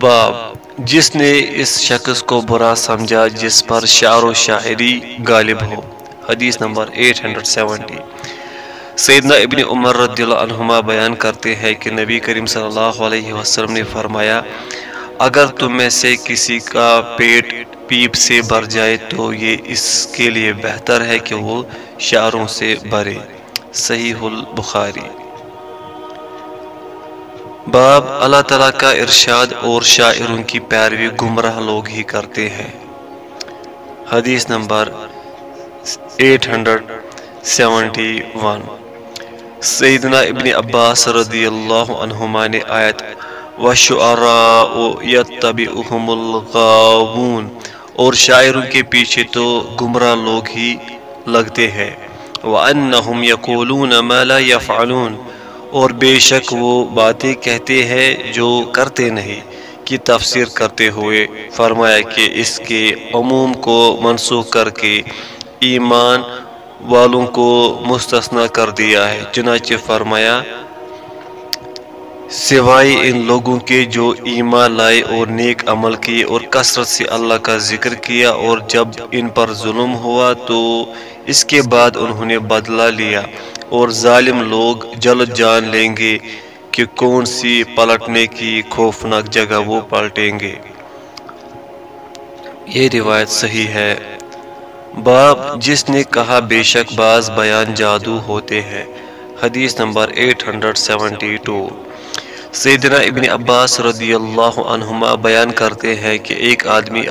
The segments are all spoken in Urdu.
باب، جس نے اس شخص کو برا سمجھا جس پر شعر و شاعری غالب ہو۔ حدیث نمبر 870 سیدنا ابن عمر رضی اللہ عنہما بیان کرتے ہیں کہ نبی کریم صلی اللہ علیہ وسلم نے فرمایا، اگر تم میں سے کسی کا پیٹ پیپ سے بھر جائے تو یہ اس کے لیے بہتر ہے کہ وہ شعروں سے بھرے۔ صحیح البخاری۔ باب اللہ تعالیٰ کا ارشاد اور شاعروں کی پیروی گمراہ لوگ ہی کرتے ہیں۔ حدیث نمبر 871 سیدنا ابن عباس رضی اللہ عنہما نے آیت، وَشُعَرَاءُ يَتَّبِعُهُمُ الْغَاوُونَ۔ اور شاعروں کے پیچھے تو گمراہ لوگ ہی لگتے ہیں۔ وَأَنَّهُمْ يَقُولُونَ مَا لَا يَفْعَلُونَ اور بے شک وہ باتیں کہتے ہیں جو کرتے نہیں، کی تفسیر کرتے ہوئے فرمایا کہ اس کے عموم کو منسوخ کر کے ایمان والوں کو مستثنا کر دیا ہے۔ چنانچہ فرمایا، سوائے ان لوگوں کے جو ایمان لائے اور نیک عمل کیے اور کثرت سے اللہ کا ذکر کیا اور جب ان پر ظلم ہوا تو اس کے بعد انہوں نے بدلہ لیا۔ اور ظالم لوگ جلد جان لیں گے کہ کون سی پلٹنے کی خوفناک جگہ وہ پلٹیں گے۔ یہ روایت صحیح ہے۔ باب جس نے کہا بے شک بعض بیان جادو ہوتے ہیں۔ حدیث نمبر 872 سیدنا ابن عباس رضی اللہ عنہما بیان کرتے ہیں کہ ایک آدمی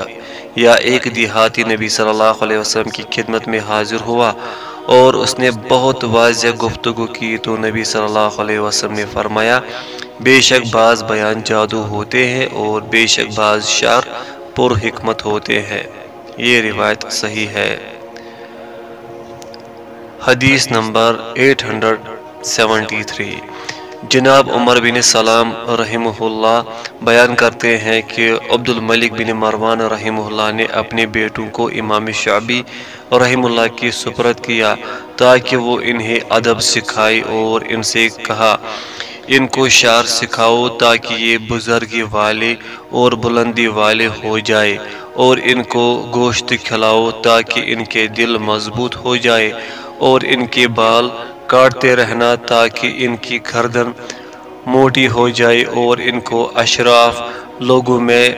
یا ایک دیہاتی نبی صلی اللہ علیہ وسلم کی خدمت میں حاضر ہوا۔ اور اس نے بہت واضح گفتگو کی تو نبی صلی اللہ علیہ وسلم نے فرمایا، بے شک بعض بیان جادو ہوتے ہیں اور بے شک بعض شعر پر حکمت ہوتے ہیں۔ یہ روایت صحیح ہے۔ حدیث نمبر 873 جناب عمر بن سلام رحمہ اللہ بیان کرتے ہیں کہ عبد الملک بن مروان رحمہ اللہ نے اپنے بیٹوں کو امام شعبی رحمہ اللہ کی سپرد کیا تاکہ وہ انہیں ادب سکھائے اور ان سے کہا، ان کو شعر سکھاؤ تاکہ یہ بزرگی والے اور بلندی والے ہو جائے اور ان کو گوشت کھلاؤ تاکہ ان کے دل مضبوط ہو جائے اور ان کے بال کاٹتے رہنا تاکہ ان کی گردن موٹی ہو جائے اور ان کو اشراف لوگوں میں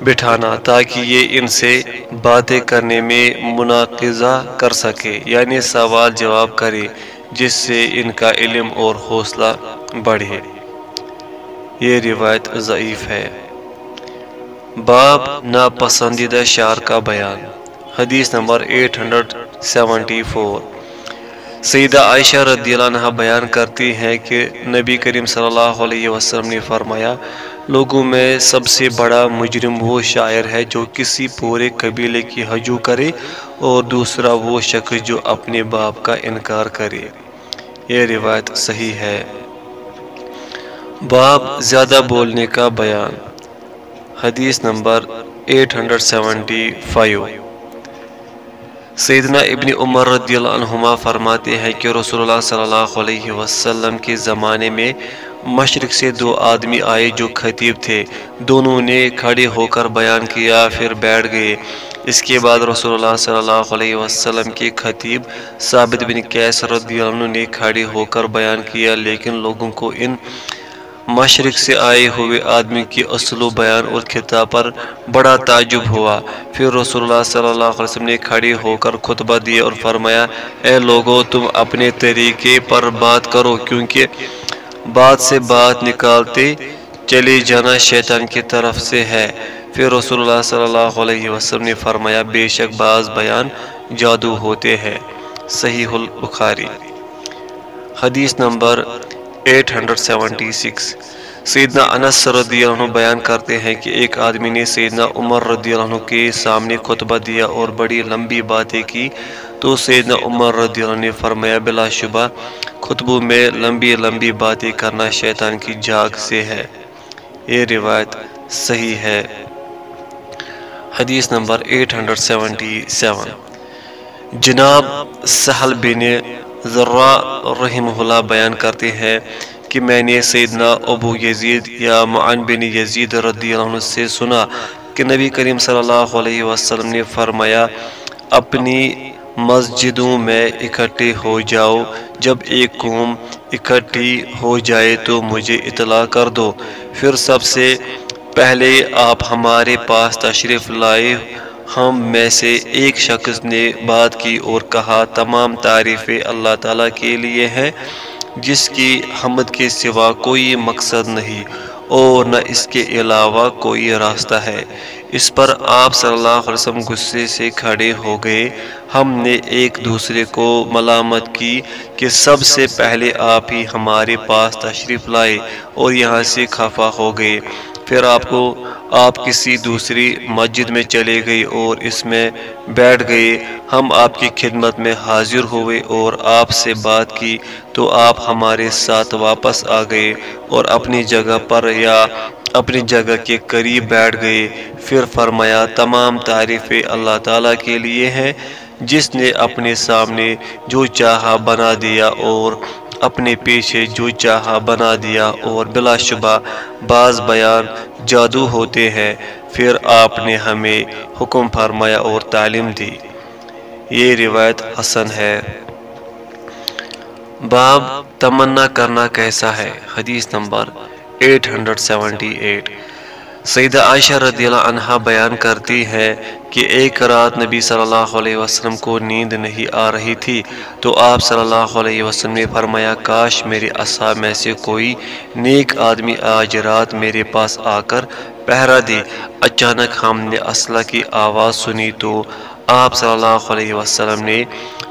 بٹھانا تاکہ یہ ان سے باتیں کرنے میں مناقضہ کر سکے۔ یعنی سوال جواب کرے، جس سے ان کا علم اور حوصلہ بڑھے۔ یہ روایت ضعیف ہے۔ باب ناپسندیدہ شعر کا بیان۔ حدیث نمبر 874 سیدہ عائشہ رضی اللہ عنہ بیان کرتی ہیں کہ نبی کریم صلی اللہ علیہ وسلم نے فرمایا، لوگوں میں سب سے بڑا مجرم وہ شاعر ہے جو کسی پورے قبیلے کی حجو کرے اور دوسرا وہ شخص جو اپنے باپ کا انکار کرے۔ یہ روایت صحیح ہے۔ باب زیادہ بولنے کا بیان۔ حدیث نمبر 875 سیدنا ابن عمر رضی اللہ عنہما فرماتے ہیں کہ رسول اللہ صلی اللہ علیہ وسلم کے زمانے میں مشرق سے دو آدمی آئے جو خطیب تھے۔ دونوں نے کھڑے ہو کر بیان کیا، پھر بیٹھ گئے۔ اس کے بعد رسول اللہ صلی اللہ علیہ وسلم کے خطیب ثابت بن قیس رضی اللہ عنہ نے کھڑے ہو کر بیان کیا، لیکن لوگوں کو ان مشرق سے آئے ہوئے آدمی کی اصل و بیان اور خطاب پر بڑا تعجب ہوا۔ پھر رسول اللہ صلی اللہ علیہ وسلم نے کھڑی ہو کر خطبہ دیا اور فرمایا، اے لوگوں تم اپنے طریقے پر بات کرو، کیونکہ بات سے بات نکالتے چلے جانا شیطان کی طرف سے ہے۔ پھر رسول اللہ صلی اللہ علیہ وسلم نے فرمایا، بے شک بعض بیان جادو ہوتے ہیں۔ صحیح البخاری۔ حدیث نمبر 876 سیدنا انس رضی اللہ عنہ بیان کرتے ہیں کہ ایک آدمی نے سیدنا عمر رضی اللہ عنہ کے سامنے خطبہ دیا اور بڑی لمبی باتیں کی۔ تو سیدنا عمر رضی اللہ عنہ نے فرمایا، بلا شبہ، خطبوں میں لمبی لمبی باتیں کرنا شیطان کی جاگ سے ہے۔ یہ روایت صحیح ہے۔ حدیث نمبر 877 جناب سہل بن ذرہ رحمہ اللہ بیان کرتے ہیں کہ میں نے سیدنا ابو یزید یا معن بن یزید رضی اللہ عنہ سے سنا کہ نبی کریم صلی اللہ علیہ وسلم نے فرمایا، اپنی مسجدوں میں اکٹھے ہو جاؤ، جب ایک قوم اکٹھی ہو جائے تو مجھے اطلاع کر دو۔ پھر سب سے پہلے آپ ہمارے پاس تشریف لائے ہم میں سے ایک شخص نے بات کی اور کہا، تمام تعریفیں اللہ تعالیٰ کے لیے ہیں، جس کی حمد کے سوا کوئی مقصد نہیں اور نہ اس کے علاوہ کوئی راستہ ہے۔ اس پر آپ صلی اللہ علیہ وسلم غصے سے کھڑے ہو گئے۔ ہم نے ایک دوسرے کو ملامت کی کہ سب سے پہلے آپ ہی ہمارے پاس تشریف لائے اور یہاں سے خفا ہو گئے۔ پھر آپ کو آپ کسی دوسری مسجد میں چلے گئے اور اس میں بیٹھ گئے، ہم آپ کی خدمت میں حاضر ہوئے اور آپ سے بات کی تو آپ ہمارے ساتھ واپس آ گئے اور اپنی جگہ پر یا اپنی جگہ کے قریب بیٹھ گئے۔ پھر فرمایا، تمام تعریفیں اللہ تعالیٰ کے لیے ہیں۔ جس نے اپنے سامنے جو چاہا بنا دیا اور اپنے پیچھے جو چاہا بنا دیا اور بلا شبہ بعض بیان جادو ہوتے ہیں۔ پھر آپ نے ہمیں حکم فرمایا اور تعلیم دی۔ یہ روایت حسن ہے۔ باب تمنا کرنا کیسا ہے؟ حدیث نمبر 878 سیدہ عائشہ رضی اللہ عنہ بیان کرتی ہے کہ ایک رات نبی صلی اللہ علیہ وسلم کو نیند نہیں آ رہی تھی تو آپ صلی اللہ علیہ وسلم نے فرمایا، کاش میرے اصحاب میں سے کوئی نیک آدمی آج رات میرے پاس آ کر پہرا دے۔ اچانک ہم نے اسلحہ کی آواز سنی تو آپ صلی اللہ علیہ وسلم نے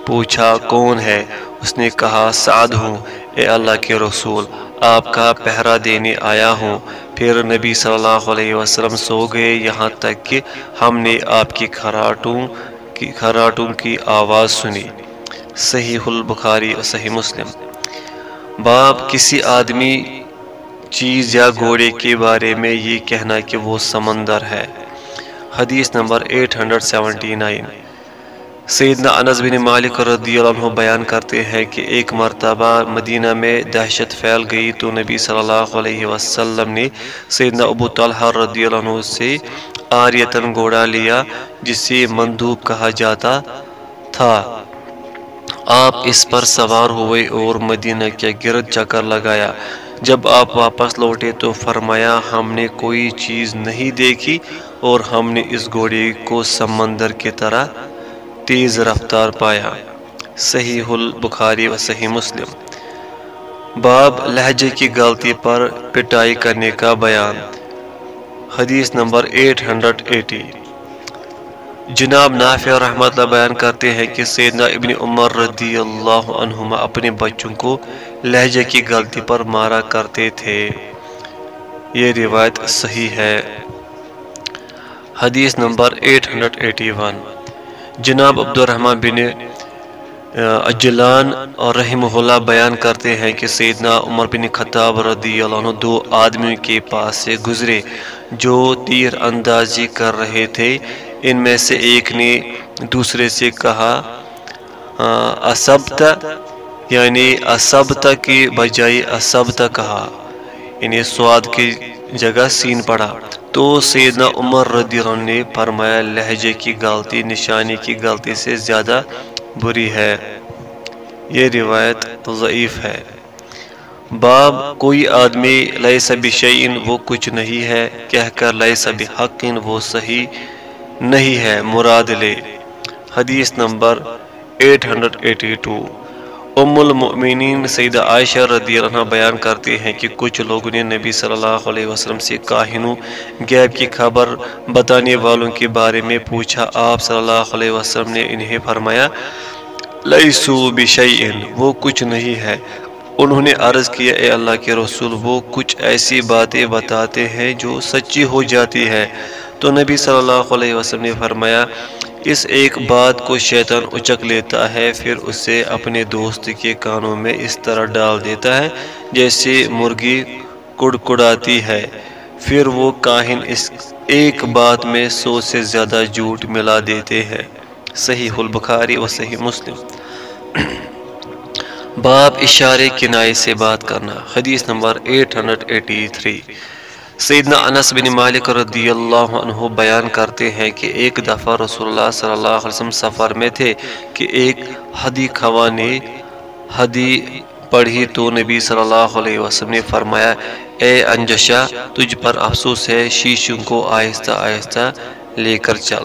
پوچھا، کون ہے؟ اس نے کہا، سعد ہوں۔ اے اللہ کے رسول، آپ کا پہرا دینے آیا ہوں۔ پھر نبی صلی اللہ علیہ وسلم سو گئے، یہاں تک کہ ہم نے آپ کی خراٹوں کی خراٹوں کی آواز سنی۔ صحیح البخاری اور صحیح مسلم۔ باپ کسی آدمی چیز یا گھوڑے کے بارے میں یہ کہنا کہ وہ سمندر ہے۔ حدیث نمبر 879 سیدنا انس بن مالک رضی اللہ عنہ بیان کرتے ہیں کہ ایک مرتبہ مدینہ میں دہشت پھیل گئی تو نبی صلی اللہ علیہ وسلم نے سیدنا ابو طلحہ رضی اللہ عنہ سے آریتن گھوڑا لیا، جسے مندوب کہا جاتا تھا۔ آپ اس پر سوار ہوئے اور مدینہ کے گرد چکر لگایا۔ جب آپ واپس لوٹے تو فرمایا، ہم نے کوئی چیز نہیں دیکھی اور ہم نے اس گھوڑے کو سمندر کی طرح تیز رفتار پایا۔ صحیح البخاری و صحیح مسلم۔ باب لہجے کی غلطی پر پٹائی کرنے کا بیان۔ حدیث نمبر 880 جناب نافع رحمت اللہ بیان کرتے ہیں کہ سیدنا ابن عمر رضی اللہ عنہما اپنے بچوں کو لہجے کی غلطی پر مارا کرتے تھے۔ یہ روایت صحیح ہے۔ حدیث نمبر 881 جناب عبد الرحمن بن اجلان اور رحمہ اللہ بیان کرتے ہیں کہ سیدنا عمر بن خطاب رضی اللہ عنہ دو آدمیوں کے پاس سے گزرے جو تیر اندازی کر رہے تھے۔ ان میں سے ایک نے دوسرے سے کہا اسبتا یعنی اسبتا کی بجائے اسبتا کہا۔ یعنی سواد کی جگہ سین پڑا۔ تو سیدنا عمر رضی اللہ عنہ نے فرمایا، لہجے کی غلطی، نشانی کی غلطی سے زیادہ بری ہے۔ یہ روایت ضعیف ہے۔ باب، کوئی آدمی لیے سبی شعین وہ کچھ نہیں ہے۔ کہہ کر لیے سبی حقین وہ صحیح نہیں ہے، مراد لے۔ حدیث نمبر 882 ام المؤمنین سیدہ عائشہ رضی اللہ عنہ بیان کرتے ہیں کہ کچھ لوگوں نے نبی صلی اللہ علیہ وسلم سے کاہنوں، غیب کی خبر بتانے والوں کے بارے میں پوچھا۔ آپ صلی اللہ علیہ وسلم نے انہیں فرمایا، لیسو بشیئن، وہ کچھ نہیں ہے۔ انہوں نے عرض کیا، اے اللہ کے رسول، وہ کچھ ایسی باتیں بتاتے ہیں جو سچی ہو جاتی ہے۔ تو نبی صلی اللہ علیہ وسلم نے فرمایا، اس ایک بات کو شیطان اچک لیتا ہے، پھر اسے اپنے دوست کے کانوں میں اس طرح ڈال دیتا ہے جیسے مرغی کڑکڑاتی ہے۔ پھر وہ کاہن اس ایک بات میں سو سے زیادہ جھوٹ ملا دیتے ہیں۔ صحیح البخاری و صحیح مسلم۔ باب اشارے کنائے سے بات کرنا۔ حدیث نمبر 883 سیدنا انس بن مالک رضی اللہ عنہ بیان کرتے ہیں کہ ایک دفعہ رسول اللہ صلی اللہ علیہ وسلم سفر میں تھے کہ ایک حدی خوا نے حدی پڑھی تو نبی صلی اللہ علیہ وسلم نے فرمایا، اے انجشا تجھ پر افسوس ہے، شیشوں کو آہستہ آہستہ لے کر چل۔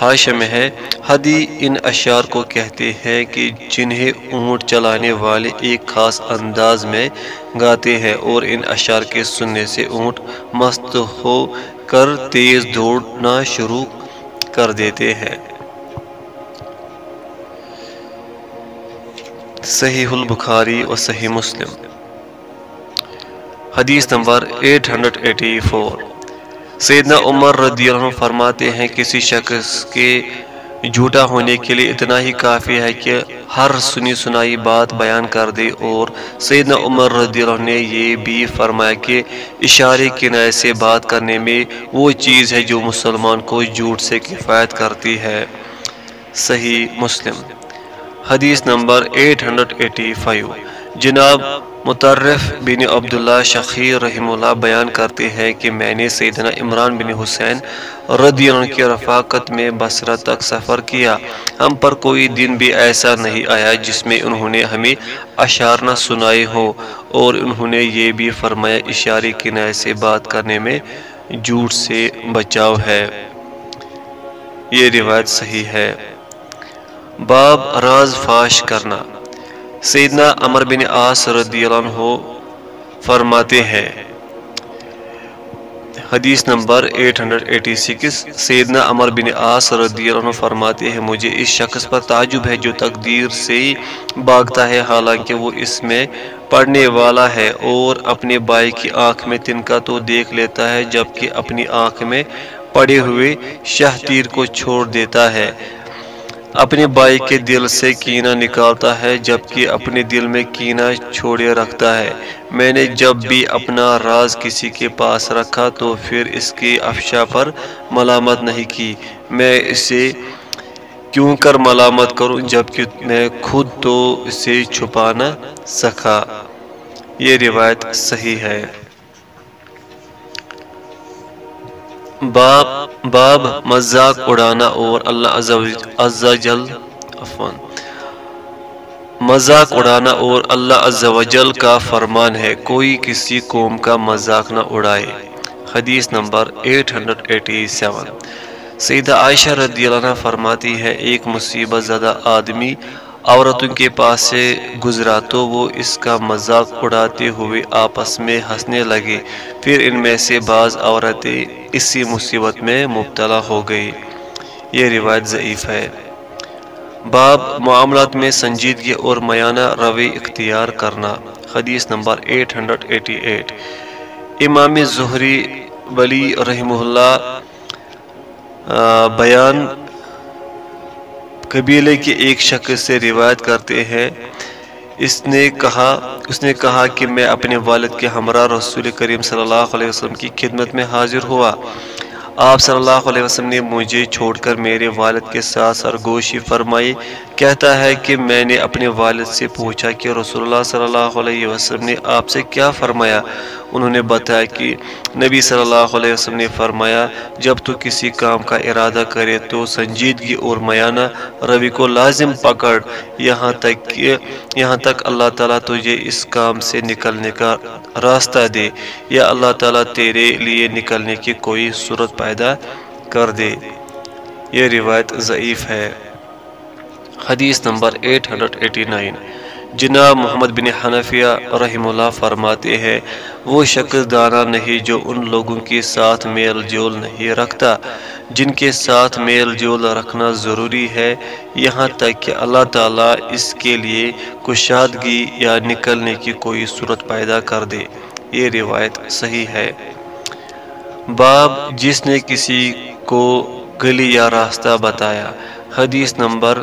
حاشم ہے۔ حدی ان اشعار کو کہتے ہیں کہ جنہیں اونٹ چلانے والے ایک خاص انداز میں گاتے ہیں اور ان اشعار کے سننے سے اونٹ مست ہو کر تیز دوڑنا شروع کر دیتے ہیں۔ صحیح البخاری و صحیح مسلم۔ حدیث نمبر 884 سیدنا عمر رضی اللہ عنہ فرماتے ہیں کسی شخص کے جھوٹا ہونے کے لیے اتنا ہی کافی ہے کہ ہر سنی سنائی بات بیان کر دے اور سیدنا عمر رضی اللہ عنہ نے یہ بھی فرمایا کہ اشارے کنائے سے بات کرنے میں وہ چیز ہے جو مسلمان کو جھوٹ سے کفایت کرتی ہے۔ صحیح مسلم۔ حدیث نمبر 885 جناب مترف بن عبداللہ شخیر رحم اللہ بیان کرتے ہیں کہ میں نے سیدنا عمران بن حسین رضی اللہ عنہ کی رفاقت میں بصرہ تک سفر کیا۔ ہم پر کوئی دن بھی ایسا نہیں آیا جس میں انہوں نے ہمیں اشار نہ سنائے ہو اور انہوں نے یہ بھی فرمایا اشاری کنائے سے بات کرنے میں جھوٹ سے بچاؤ ہے۔ یہ روایت صحیح ہے۔ باب راز فاش کرنا۔ سیدنا عمر بن آس رضی اللہ عنہ فرماتے ہیں۔ حدیث نمبر 886 سیدنا عمر بن آس رضی اللہ عنہ فرماتے ہیں، مجھے اس شخص پر تعجب ہے جو تقدیر سے باغتا ہے، حالانکہ وہ اس میں پڑھنے والا ہے اور اپنے بائی کی آنکھ میں تنکا تو دیکھ لیتا ہے، جبکہ اپنی آنکھ میں پڑے ہوئے شہ تیر کو چھوڑ دیتا ہے۔ اپنے بھائی کے دل سے کینہ نکالتا ہے، جبکہ اپنے دل میں کینہ چھوڑے رکھتا ہے۔ میں نے جب بھی اپنا راز کسی کے پاس رکھا تو پھر اس کی افشا پر ملامت نہیں کی۔ میں اسے کیوں کر ملامت کروں، جبکہ میں خود تو اسے چھپا نہ سکا۔ یہ روایت صحیح ہے۔ باب باب، مذاق اڑانا اور اللہ جل مذاق اڑانا اور اللہ جل کا فرمان ہے، کوئی کسی قوم کا مذاق نہ اڑائے۔ حدیث نمبر 887 سیدہ عائشہ رضی اللہ عنہ فرماتی ہے، ایک مصیبت زدہ آدمی عورتوں کے پاس سے گزرا تو وہ اس کا مذاق اڑاتے ہوئے آپس میں ہنسنے لگے۔ پھر ان میں سے بعض عورتیں اسی مصیبت میں مبتلا ہو گئی یہ روایت ضعیف ہے۔ باب معاملات میں سنجیدگی اور میانہ روی اختیار کرنا۔ حدیث نمبر 888 امام زہری ولی رحمہ اللہ بیان قبیلے کے ایک شخص سے روایت کرتے ہیں۔ اس نے کہا، اس نے کہا کہ میں اپنے والد کے ہمراہ رسول کریم صلی اللہ علیہ وسلم کی خدمت میں حاضر ہوا۔ آپ صلی اللہ علیہ وسلم نے مجھے چھوڑ کر میرے والد کے ساتھ سرگوشی فرمائی۔ کہتا ہے کہ میں نے اپنے والد سے پوچھا کہ رسول اللہ صلی اللہ علیہ وسلم نے آپ سے کیا فرمایا؟ انہوں نے بتایا کہ نبی صلی اللہ علیہ وسلم نے فرمایا، جب تو کسی کام کا ارادہ کرے تو سنجیدگی اور میانہ روی کو لازم پکڑ۔ یہاں تک کہ یہاں تک اللہ تعالیٰ تجھے اس کام سے نکلنے کا راستہ دے۔ یا اللہ تعالیٰ تیرے لیے نکلنے کی کوئی صورت پیدا کر دے۔ یہ روایت ضعیف ہے۔ حدیث نمبر 889 جناب محمد بن حنفیہ رحم اللہ فرماتے ہیں، وہ شخص دانا نہیں جو ان لوگوں کے ساتھ میل جول نہیں رکھتا۔ جن کے ساتھ میل جول رکھنا ضروری ہے، یہاں تک کہ اللہ تعالیٰ اس کے لیے کشادگی یا نکلنے کی کوئی صورت پیدا کر دے۔ یہ روایت صحیح ہے۔ باب جس نے کسی کو گلی یا راستہ بتایا۔ حدیث نمبر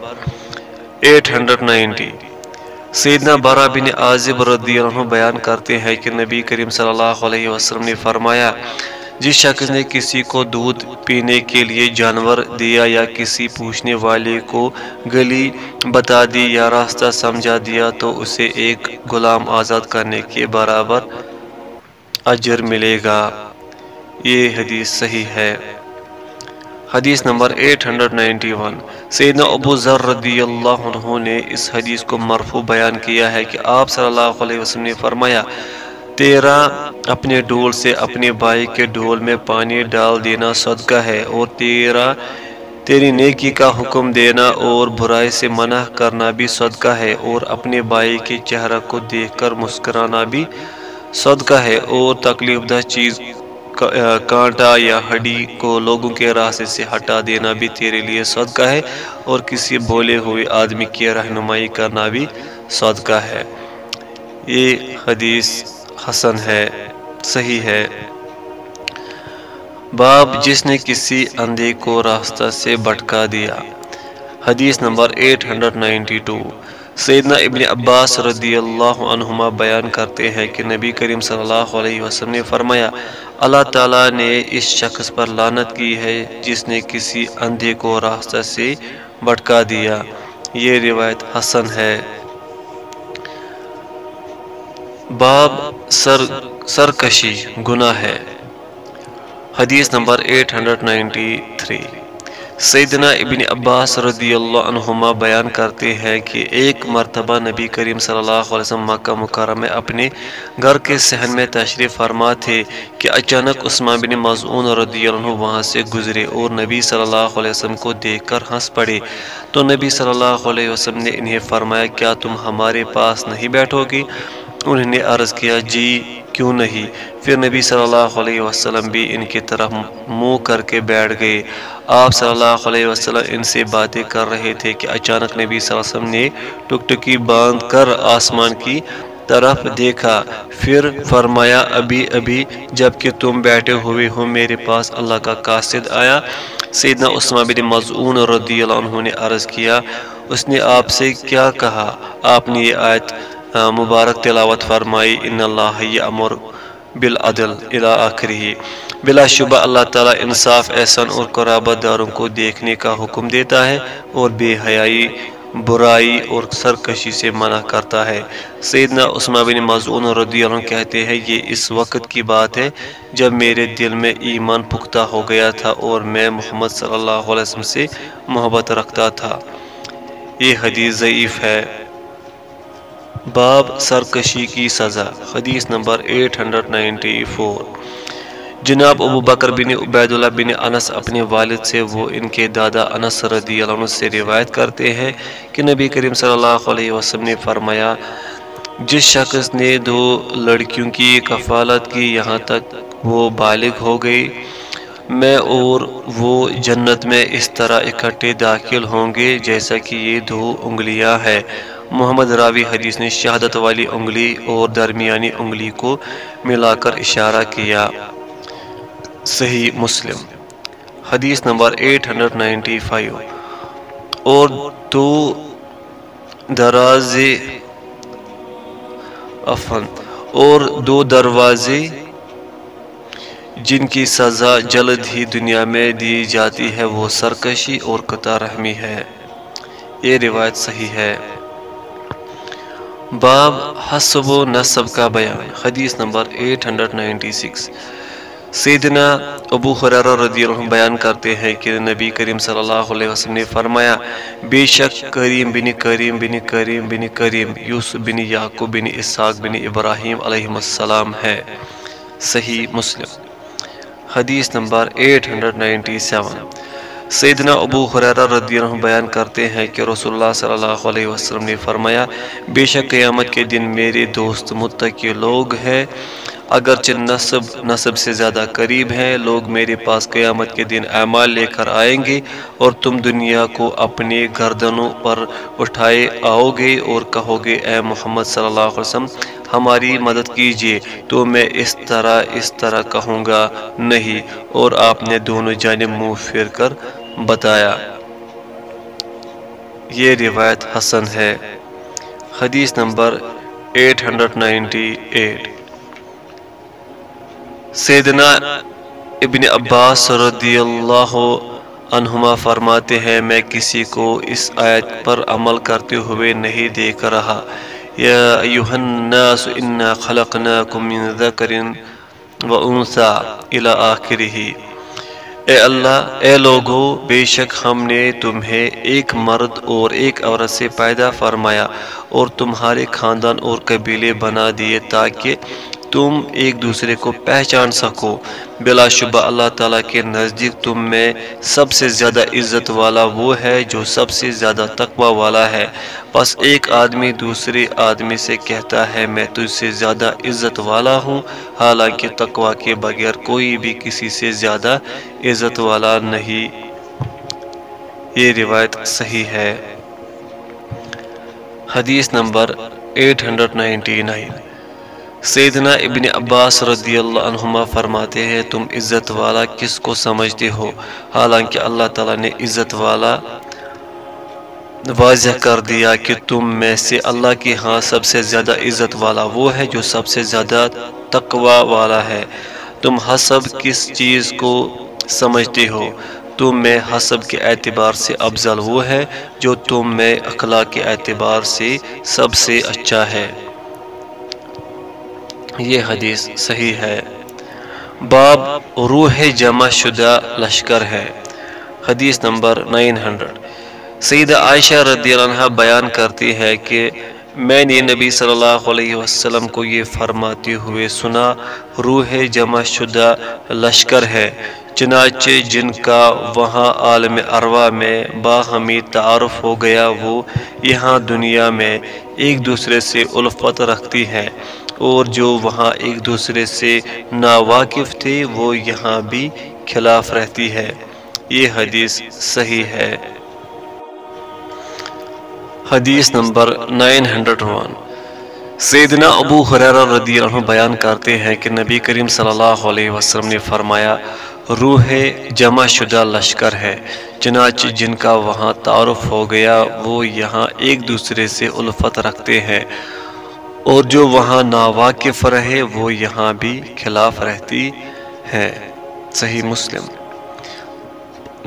890 سیدنا برا بن عازب رضی اللہ عنہ بیان کرتے ہیں کہ نبی کریم صلی اللہ علیہ وسلم نے فرمایا، جس شخص نے کسی کو دودھ پینے کے لیے جانور دیا یا کسی پوچھنے والے کو گلی بتا دی یا راستہ سمجھا دیا تو اسے ایک غلام آزاد کرنے کے برابر اجر ملے گا۔ یہ حدیث صحیح ہے۔ حدیث نمبر 891 سیدنا ابو ذر رضی اللہ عنہ نے اس حدیث کو مرفوع بیان کیا ہے کہ آپ صلی اللہ علیہ وسلم نے فرمایا، تیرا اپنے ڈول سے اپنے بھائی کے ڈول میں پانی ڈال دینا صدقہ ہے اور تیرا، تیری نیکی کا حکم دینا اور برائی سے منع کرنا بھی صدقہ ہے اور اپنے بھائی کے چہرہ کو دیکھ کر مسکرانا بھی صدقہ ہے اور تکلیف دہ چیز کانٹا یا ہڈی کو لوگوں کے راستے سے ہٹا دینا بھی تیرے لیے صدقہ ہے اور کسی بولے ہوئے آدمی کی رہنمائی کرنا بھی صدقہ ہے۔ یہ حدیث حسن ہے، صحیح ہے۔ باب جس نے کسی اندھے کو راستہ سے بھٹکا دیا۔ حدیث نمبر 892 سیدنا ابن عباس رضی اللہ عنہما بیان کرتے ہیں کہ نبی کریم صلی اللہ علیہ وسلم نے فرمایا، اللہ تعالیٰ نے اس شخص پر لانت کی ہے جس نے کسی اندھے کو راستہ سے بھٹکا دیا۔ یہ روایت حسن ہے۔ باب سر، سرکشی، گناہ ہے۔ حدیث نمبر 893 سیدنا ابن عباس رضی اللہ عنہما بیان کرتے ہیں کہ ایک مرتبہ نبی کریم صلی اللہ علیہ وسلم مکہ مکرم میں اپنے گھر کے صحن میں تشریف فرما تھے کہ اچانک عثمان بن مضعون رضی اللہ عنہ وہاں سے گزرے اور نبی صلی اللہ علیہ وسلم کو دیکھ کر ہنس پڑے۔ تو نبی صلی اللہ علیہ وسلم نے انہیں فرمایا، کیا تم ہمارے پاس نہیں بیٹھو گی انہوں نے عرض کیا جی کیوں نہیں؟ پھر نبی صلی اللہ علیہ وسلم بھی ان کی طرف منہ کر کے بیٹھ گئے۔ آپ صلی اللہ علیہ وسلم ان سے باتیں کر رہے تھے کہ اچانک نبی صلی اللہ علیہ وسلم نے ٹک ٹکی باندھ کر آسمان کی طرف دیکھا۔ پھر فرمایا، ابھی ابھی، جبکہ تم بیٹھے ہوئے ہو، میرے پاس اللہ کا قاصد آیا۔ سیدنا عثمان بن مضعون رضی اللہ عنہ نے عرض کیا، اس نے آپ سے کیا کہا؟ آپ نے یہ آیت مبارک تلاوت فرمائی، ان اللہ امر بالعدل الى آخری بلا شبہ اللہ تعالیٰ انصاف، احسن اور قرابت داروں کو دیکھنے کا حکم دیتا ہے اور بے حیائی، برائی اور سرکشی سے منع کرتا ہے۔ سیدنا عثمان بن مضعون رضی اللہ عنہ کہتے ہیں، یہ اس وقت کی بات ہے جب میرے دل میں ایمان پختہ ہو گیا تھا اور میں محمد صلی اللہ علیہ وسلم سے محبت رکھتا تھا۔ یہ حدیث ضعیف ہے۔ باب سرکشی کی سزا، حدیث نمبر 894 جناب ابو بکر بن عبید اللہ بن انس اپنے والد سے، وہ ان کے دادا انس رضی اللہ عنہ سے روایت کرتے ہیں کہ نبی کریم صلی اللہ علیہ وسلم نے فرمایا، جس شخص نے دو لڑکیوں کی کفالت کی، یہاں تک وہ بالغ ہو گئی۔ میں اور وہ جنت میں اس طرح اکٹھے داخل ہوں گے جیسا کہ یہ دو انگلیاں ہیں۔ محمد راوی حدیث نے شہادت والی انگلی اور درمیانی انگلی کو ملا کر اشارہ کیا۔ صحیح مسلم۔ حدیث نمبر 895 اور دو درازے افن اور دو دروازے جن کی سزا جلد ہی دنیا میں دی جاتی ہے، وہ سرکشی اور قطع رحمی ہے۔ یہ روایت صحیح ہے۔ باب حسب و نصب کا بیان، حدیث نمبر 896 سیدنا ابو حرار رضی اللہ عنہ بیان کرتے ہیں کہ نبی کریم صلی اللہ علیہ وسلم نے فرمایا، بے شک کریم بن کریم بن کریم بن کریم یوسف بن یعقوب بن اسحاق بن ابراہیم علیہ السلام ہے صحیح مسلم۔ حدیث نمبر 897 سیدنا ابو حریرہ رضی اللہ بیان کرتے ہیں کہ رسول اللہ صلی اللہ علیہ وسلم نے فرمایا، بے شک قیامت کے دن میرے دوست متقی لوگ ہیں، اگرچہ نصب نصب سے زیادہ قریب ہیں، لوگ میرے پاس قیامت کے دن اعمال لے کر آئیں گے اور تم دنیا کو اپنے گردنوں پر اٹھائے آؤ گے اور کہو گے، اے محمد صلی اللہ علیہ وسلم، ہماری مدد کیجیے، تو میں اس طرح اس طرح کہوں گا، نہیں، اور آپ نے دونوں جانب منہ پھیر کر بتایا۔ یہ روایت حسن ہے۔ حدیث نمبر 898 سیدنا ابن عباس رضی اللہ عنہما فرماتے ہیں، میں کسی کو اس آیت پر عمل کرتے ہوئے نہیں دیکھ رہا۔ یا ایوہ الناس انا خلقناکم من ذکر و انسا الى آخرہ۔ اے اللہ، اے لوگو، بے شک ہم نے تمہیں ایک مرد اور ایک عورت سے پیدا فرمایا اور تمہارے خاندان اور قبیلے بنا دیے تاکہ تم ایک دوسرے کو پہچان سکو۔ بلا شبہ اللہ تعالیٰ کے نزدیک تم میں سب سے زیادہ عزت والا وہ ہے جو سب سے زیادہ تقوی والا ہے۔ بس ایک آدمی دوسرے آدمی سے کہتا ہے، میں تجھ سے زیادہ عزت والا ہوں۔ حالانکہ تقوی کے بغیر کوئی بھی کسی سے زیادہ عزت والا نہیں۔ یہ روایت صحیح ہے۔ حدیث نمبر 899 سیدنا ابن عباس رضی اللہ عنہما فرماتے ہیں، تم عزت والا کس کو سمجھتے ہو؟ حالانکہ اللہ تعالیٰ نے عزت والا واضح کر دیا کہ تم میں سے اللہ کی ہاں سب سے زیادہ عزت والا وہ ہے جو سب سے زیادہ تقوی والا ہے۔ تم حسب کس چیز کو سمجھتے ہو؟ تم میں حسب کے اعتبار سے افضل وہ ہے جو تم میں اخلاق کے اعتبار سے سب سے اچھا ہے۔ یہ حدیث صحیح ہے۔ باب روح جمع شدہ لشکر ہے۔ حدیث نمبر 900 سیدہ عائشہ رضی اللہ عنہ بیان کرتی ہے کہ میں نے نبی صلی اللہ علیہ وسلم کو یہ فرماتے ہوئے سنا، روح جمع شدہ لشکر ہے۔ چنانچہ جن کا وہاں عالم اروا میں باہمی تعارف ہو گیا، وہ یہاں دنیا میں ایک دوسرے سے الفت رکھتی ہیں۔ اور جو وہاں ایک دوسرے سے ناواقف تھے، وہ یہاں بھی خلاف رہتی ہے۔ یہ حدیث صحیح ہے۔ حدیث نمبر 901 سیدنا ابو حریرہ رضی اللہ عنہ بیان کرتے ہیں کہ نبی کریم صلی اللہ علیہ وسلم نے فرمایا، روح جمع شدہ لشکر ہے، چنانچہ جن کا وہاں تعارف ہو گیا، وہ یہاں ایک دوسرے سے الفت رکھتے ہیں۔ اور جو وہاں ناواقف رہے، وہ یہاں بھی خلاف رہتی ہے۔ صحیح مسلم۔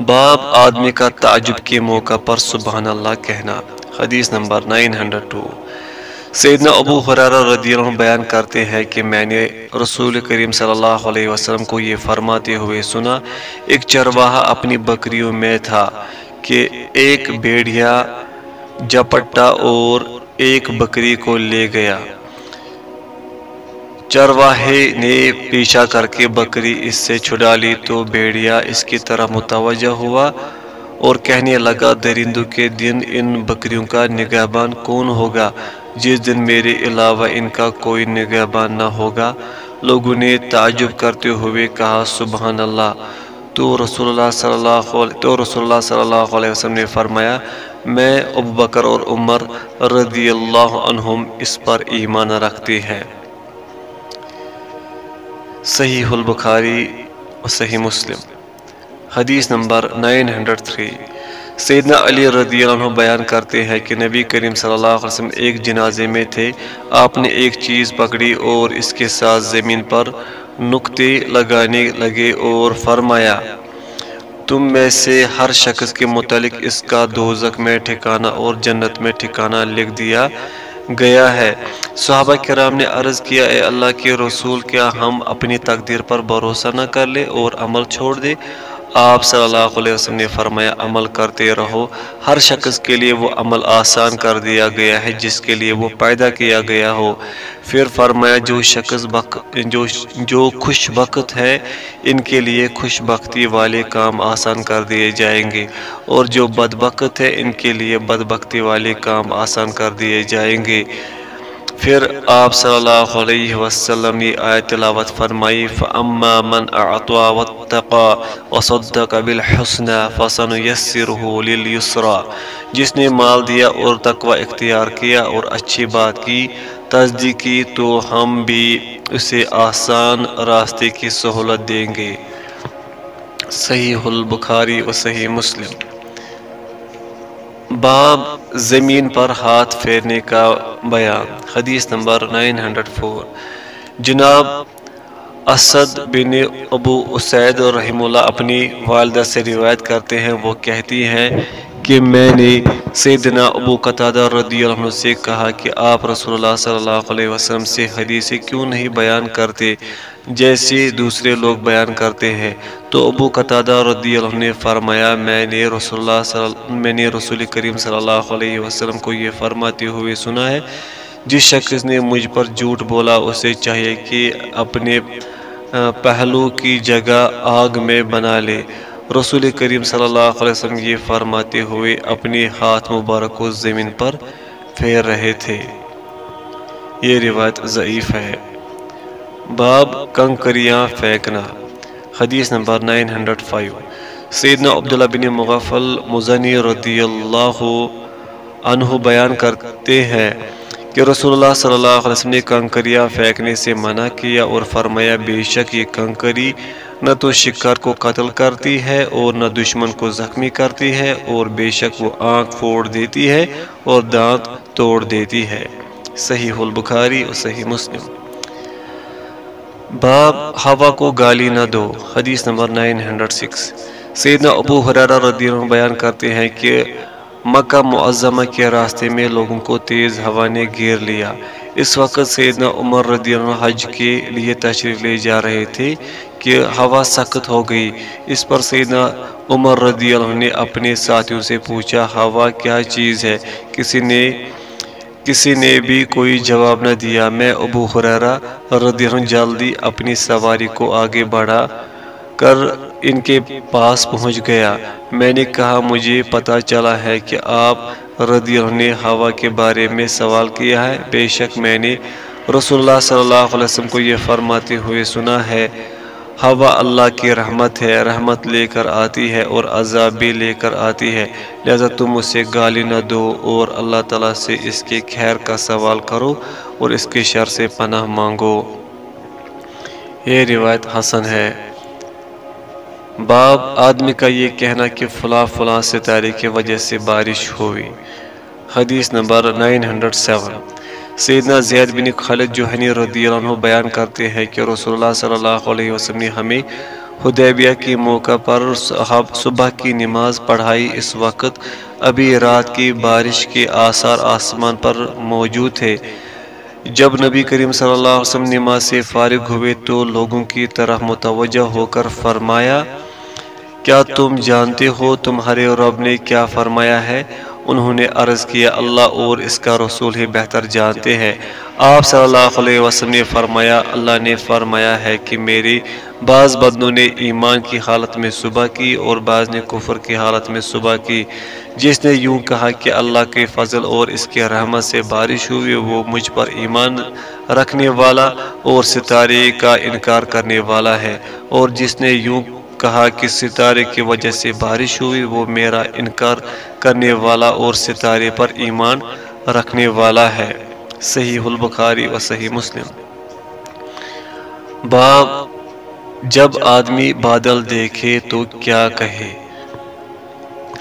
باب آدمی کا تعجب کے موقع پر سبحان اللہ کہنا۔ حدیث نمبر 902 سیدنا ابو حرارہ رضی اللہ عنہ بیان کرتے ہیں کہ میں نے رسول کریم صلی اللہ علیہ وسلم کو یہ فرماتے ہوئے سنا، ایک چرواہا اپنی بکریوں میں تھا کہ ایک بیڑیا جپٹا اور ایک بکری کو لے گیا۔ چرواہے نے پیچھا کر کے بکری اس سے چھڑا لی تو بیڑیا اس کی طرح متوجہ ہوا اور کہنے لگا، درندوں کے دن ان بکریوں کا نگہبان کون ہوگا؟ جس دن میرے علاوہ ان کا کوئی نگہبان نہ ہوگا۔ لوگوں نے تعجب کرتے ہوئے کہا، سبحان اللہ۔ تو رسول اللہ صلی اللہ علیہ تو رسول اللہ صلی اللہ علیہ وسلم نے فرمایا، میں ابو بکر اور عمر رضی اللہ عنہم اس پر ایمان رکھتے ہیں۔ صحیح البخاری اور صحیح مسلم۔ حدیث نمبر 903 سیدنا علی رضی اللہ عنہ بیان کرتے ہیں کہ نبی کریم صلی اللہ علیہ وسلم ایک جنازے میں تھے۔ آپ نے ایک چیز پکڑی اور اس کے ساتھ زمین پر نکتے لگانے لگے اور فرمایا، تم میں سے ہر شخص کے متعلق اس کا دوزک میں ٹھکانہ اور جنت میں ٹھکانہ لکھ دیا گیا ہے۔ صحابہ کرام نے عرض کیا، اے اللہ کے رسول، کیا ہم اپنی تقدیر پر بھروسہ نہ کر لے اور عمل چھوڑ دے آپ صلی اللہ علیہ وسلم نے فرمایا، عمل کرتے رہو۔ ہر شخص کے لیے وہ عمل آسان کر دیا گیا ہے، جس کے لیے وہ پیدا کیا گیا ہو۔ پھر فرمایا، جو شخص بق جو جو خوش بخت ہے ان کے لیے خوش بختی والے کام آسان کر دیے جائیں گے۔ اور جو بدبخت ہے ان کے لیے بدبختی والے کام آسان کر دیے جائیں گے۔ پھر آپ صلی اللہ علیہ وسلم نے آیت تلاوت فرمائی، فَأَمَّا مَنْ أَعْطَى وَاتَّقَى وَصَدَّقَ بِالْحُسْنَى فَسَنُيَسِّرُهُ لِلْيُسْرَى۔ جس نے مال دیا اور تقوی اختیار کیا اور اچھی بات کی، تصدیق کی تو ہم بھی اسے آسان راستے کی سہولت دیں گے۔ صحیح البخاری و صحیح مسلم۔ باب زمین پر ہاتھ پھیرنے کا بیان، حدیث نمبر 904 جناب اسد بن ابو اسید رحم اللہ اپنی والدہ سے روایت کرتے ہیں، وہ کہتی ہیں کہ میں نے سیدنا ابو قطادہ رضی اللہ عنہ سے کہا کہ آپ رسول اللہ صلی اللہ علیہ وسلم سے حدیثیں کیوں نہیں بیان کرتے جیسے دوسرے لوگ بیان کرتے ہیں؟ تو ابو قطادہ رضی اللہ عنہ نے فرمایا، میں نے رسول اللہ صلی میں نے رسول کریم صلی اللہ علیہ وسلم کو یہ فرماتے ہوئے سنا ہے۔ جس شخص نے مجھ پر جھوٹ بولا، اسے چاہیے کہ اپنے پہلو کی جگہ آگ میں بنا لے۔ رسول کریم صلی اللہ علیہ وسلم یہ فرماتے ہوئے اپنے ہاتھ مبارک کو زمین پر پھیر رہے تھے۔ یہ روایت ضعیف ہے۔ باب کنکریاں پھینکنا، حدیث نمبر 905 سیدنا عبداللہ بن مغفل مزنی رضی اللہ عنہ بیان کرتے ہیں کہ رسول اللہ صلی اللہ علیہ وسلم نے کنکریاں پھینکنے سے منع کیا اور فرمایا، بے شک یہ کنکری نہ تو شکار کو قتل کرتی ہے اور نہ دشمن کو زخمی کرتی ہے اور بے شک وہ آنکھ پھوڑ دیتی ہے اور دانت توڑ دیتی ہے۔ صحیح البخاری اور صحیح مسلم۔ باب ہوا کو گالی نہ دو۔ حدیث نمبر 906 سیدنا ابو حرارہ رضی اللہ عنہ بیان کرتے ہیں کہ مکہ معظمہ کے راستے میں لوگوں کو تیز ہوا نے گیر لیا۔ اس وقت سیدنا عمر رضی اللہ عنہ حج کے لیے تشریف لے جا رہے تھے کہ ہوا سخت ہو گئی۔ اس پر سیدنا عمر رضی اللہ عنہ نے اپنے ساتھیوں سے پوچھا، ہوا کیا چیز ہے؟ کسی نے کسی نے بھی کوئی جواب نہ دیا۔ میں ابو حریرہ رضی اللہ عنہ جلدی اپنی سواری کو آگے بڑھا۔ کر ان کے پاس پہنچ گیا۔ میں نے کہا، مجھے پتا چلا ہے کہ آپ رضی اللہ نے ہوا کے بارے میں سوال کیا ہے۔ بے شک میں نے رسول اللہ صلی اللہ علیہ وسلم کو یہ فرماتے ہوئے سنا ہے۔ ہوا اللہ کی رحمت ہے، رحمت لے کر آتی ہے اور عذاب بھی لے کر آتی ہے۔ لہذا تم اسے گالی نہ دو اور اللہ تعالیٰ سے اس کے خیر کا سوال کرو اور اس کے شر سے پناہ مانگو۔ یہ روایت حسن ہے۔ باب آدمی کا یہ کہنا کہ فلاں فلاں ستارے کی وجہ سے بارش ہوئی۔ حدیث نمبر 907 سیدنا زید بن خالد جوہنی رضی اللہ عنہ بیان کرتے ہیں کہ رسول اللہ صلی اللہ علیہ وسلم نے ہمیں حدیبیہ کی موقع پر صبح کی نماز پڑھائی۔ اس وقت ابھی رات کی بارش کے آثار آسمان پر موجود تھے۔ جب نبی کریم صلی اللہ علیہ وسلم نماز سے فارغ ہوئے تو لوگوں کی طرح متوجہ ہو کر فرمایا کیا تم جانتے ہو تمہارے رب نے کیا فرمایا ہے؟ انہوں نے عرض کیا، اللہ اور اس کا رسول ہی بہتر جانتے ہیں۔ آپ صلی اللہ علیہ وسلم نے فرمایا، اللہ نے فرمایا ہے کہ میری بعض بدنوں نے ایمان کی حالت میں صبح کی اور بعض نے کفر کی حالت میں صبح کی۔ جس نے یوں کہا کہ اللہ کے فضل اور اس کے رحمت سے بارش ہوئی، وہ مجھ پر ایمان رکھنے والا اور ستارے کا انکار کرنے والا ہے۔ اور جس نے یوں کہا کہ ستارے کی وجہ سے بارش ہوئی، وہ میرا انکار کرنے والا اور ستارے پر ایمان رکھنے والا ہے۔ صحیح البخاری و صحیح مسلم۔ باب جب آدمی بادل دیکھے تو کیا کہے؟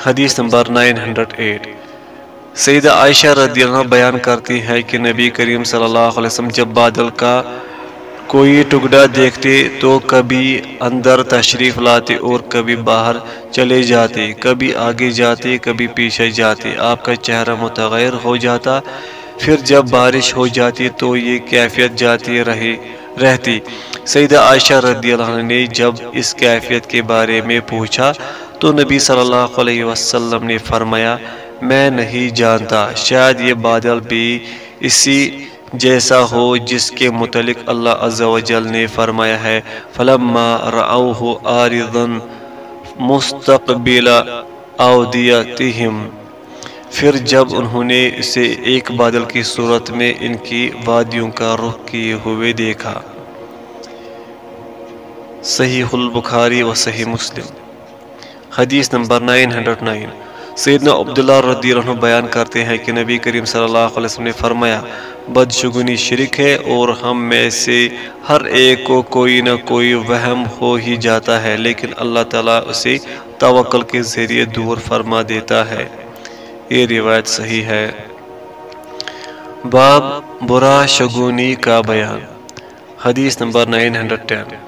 حدیث نمبر 908 سیدہ عائشہ رضی اللہ بیان کرتی ہے کہ نبی کریم صلی اللہ علیہ وسلم جب بادل کا کوئی ٹکڑا دیکھتے تو کبھی اندر تشریف لاتے اور کبھی باہر چلے جاتے، کبھی آگے جاتے، کبھی پیچھے جاتے۔ آپ کا چہرہ متغیر ہو جاتا، پھر جب بارش ہو جاتی تو یہ کیفیت جاتی رہی رہتی۔ سیدہ عائشہ رضی اللہ عنہ نے جب اس کیفیت کے بارے میں پوچھا تو نبی صلی اللہ علیہ وسلم نے فرمایا، میں نہیں جانتا، شاید یہ بادل بھی اسی جیسا ہو جس کے متعلق اللہ عز و جل نے فرمایا ہے، فلما رعوه آرضا مستقبل اودیتہم پھر جب انہوں نے اسے ایک بادل کی صورت میں ان کی وادیوں کا رخ کیے ہوئے دیکھا۔ صحیح البخاری و صحیح مسلم۔ حدیث نمبر 909 سیدنا عبداللہ رضی اللہ عنہ بیان کرتے ہیں کہ نبی کریم صلی اللہ علیہ وسلم نے فرمایا بدشگنی شرک ہے اور ہم میں سے ہر ایک کو کوئی نہ کوئی وہم ہو ہی جاتا ہے، لیکن اللہ تعالیٰ اسے توکل کے ذریعے دور فرما دیتا ہے۔ یہ روایت صحیح ہے۔ باب برا شگونی کا بیان۔ حدیث نمبر 910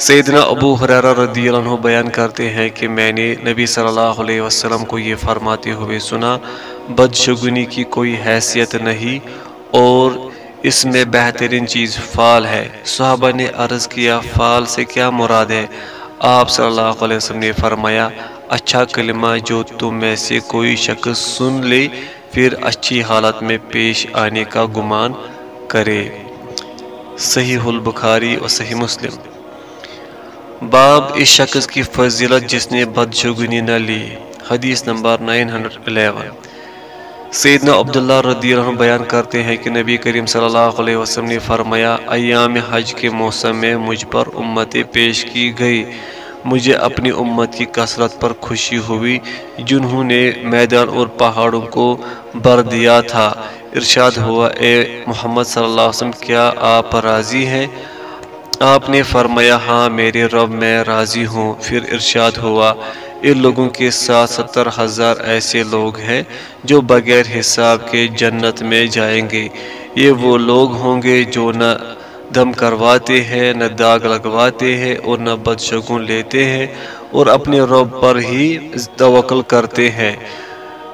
سیدنا ابو حرارہ رضی اللہ عنہ بیان کرتے ہیں کہ میں نے نبی صلی اللہ علیہ وسلم کو یہ فرماتے ہوئے سنا بدشگنی کی کوئی حیثیت نہیں اور اس میں بہترین چیز فال ہے۔ صحابہ نے عرض کیا، فال سے کیا مراد ہے؟ آپ صلی اللہ علیہ وسلم نے فرمایا اچھا کلمہ جو تم میں سے کوئی شخص سن لے، پھر اچھی حالت میں پیش آنے کا گمان کرے۔ صحیح البخاری اور صحیح مسلم۔ باب اس شخص کی فضیلت جس نے بدشگنی نہ لی۔ حدیث نمبر 911 سیدنا عبداللہ رضی اللہ عنہ بیان کرتے ہیں کہ نبی کریم صلی اللہ علیہ وسلم نے فرمایا، ایام حج کے موسم میں مجھ پر امتیں پیش کی گئی۔ مجھے اپنی امت کی کثرت پر خوشی ہوئی، جنہوں نے میدان اور پہاڑوں کو بر دیا تھا۔ ارشاد ہوا، اے محمد صلی اللہ علیہ وسلم، کیا آپ راضی ہیں؟ آپ نے فرمایا ہاں میرے رب میں راضی ہوں۔ پھر ارشاد ہوا، ان لوگوں کے ساتھ ستر ہزار ایسے لوگ ہیں جو بغیر حساب کے جنت میں جائیں گے۔ یہ وہ لوگ ہوں گے جو نہ دم کرواتے ہیں، نہ داغ لگواتے ہیں اور نہ بدشگون لیتے ہیں اور اپنے رب پر ہی توکل کرتے ہیں۔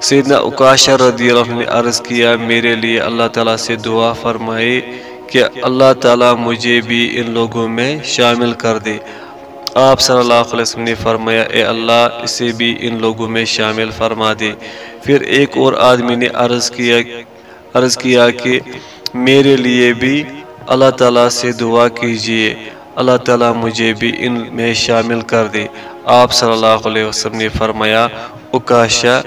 سیدنا اکاشہ رضی اللہ عنہ نے عرض کیا، میرے لیے اللہ تعالیٰ سے دعا فرمائے۔ کہ اللہ تعالیٰ مجھے بھی ان لوگوں میں شامل کر دے۔ آپ صلی اللہ علیہ وسلم نے فرمایا، اے اللہ، اسے بھی ان لوگوں میں شامل فرما دے۔ پھر ایک اور آدمی نے عرض کیا عرض کیا کہ میرے لیے بھی اللہ تعالیٰ سے دعا کیجیے اللہ تعالیٰ مجھے بھی ان میں شامل کر دے۔ آپ صلی اللہ علیہ وسلم نے فرمایا، اکاشا،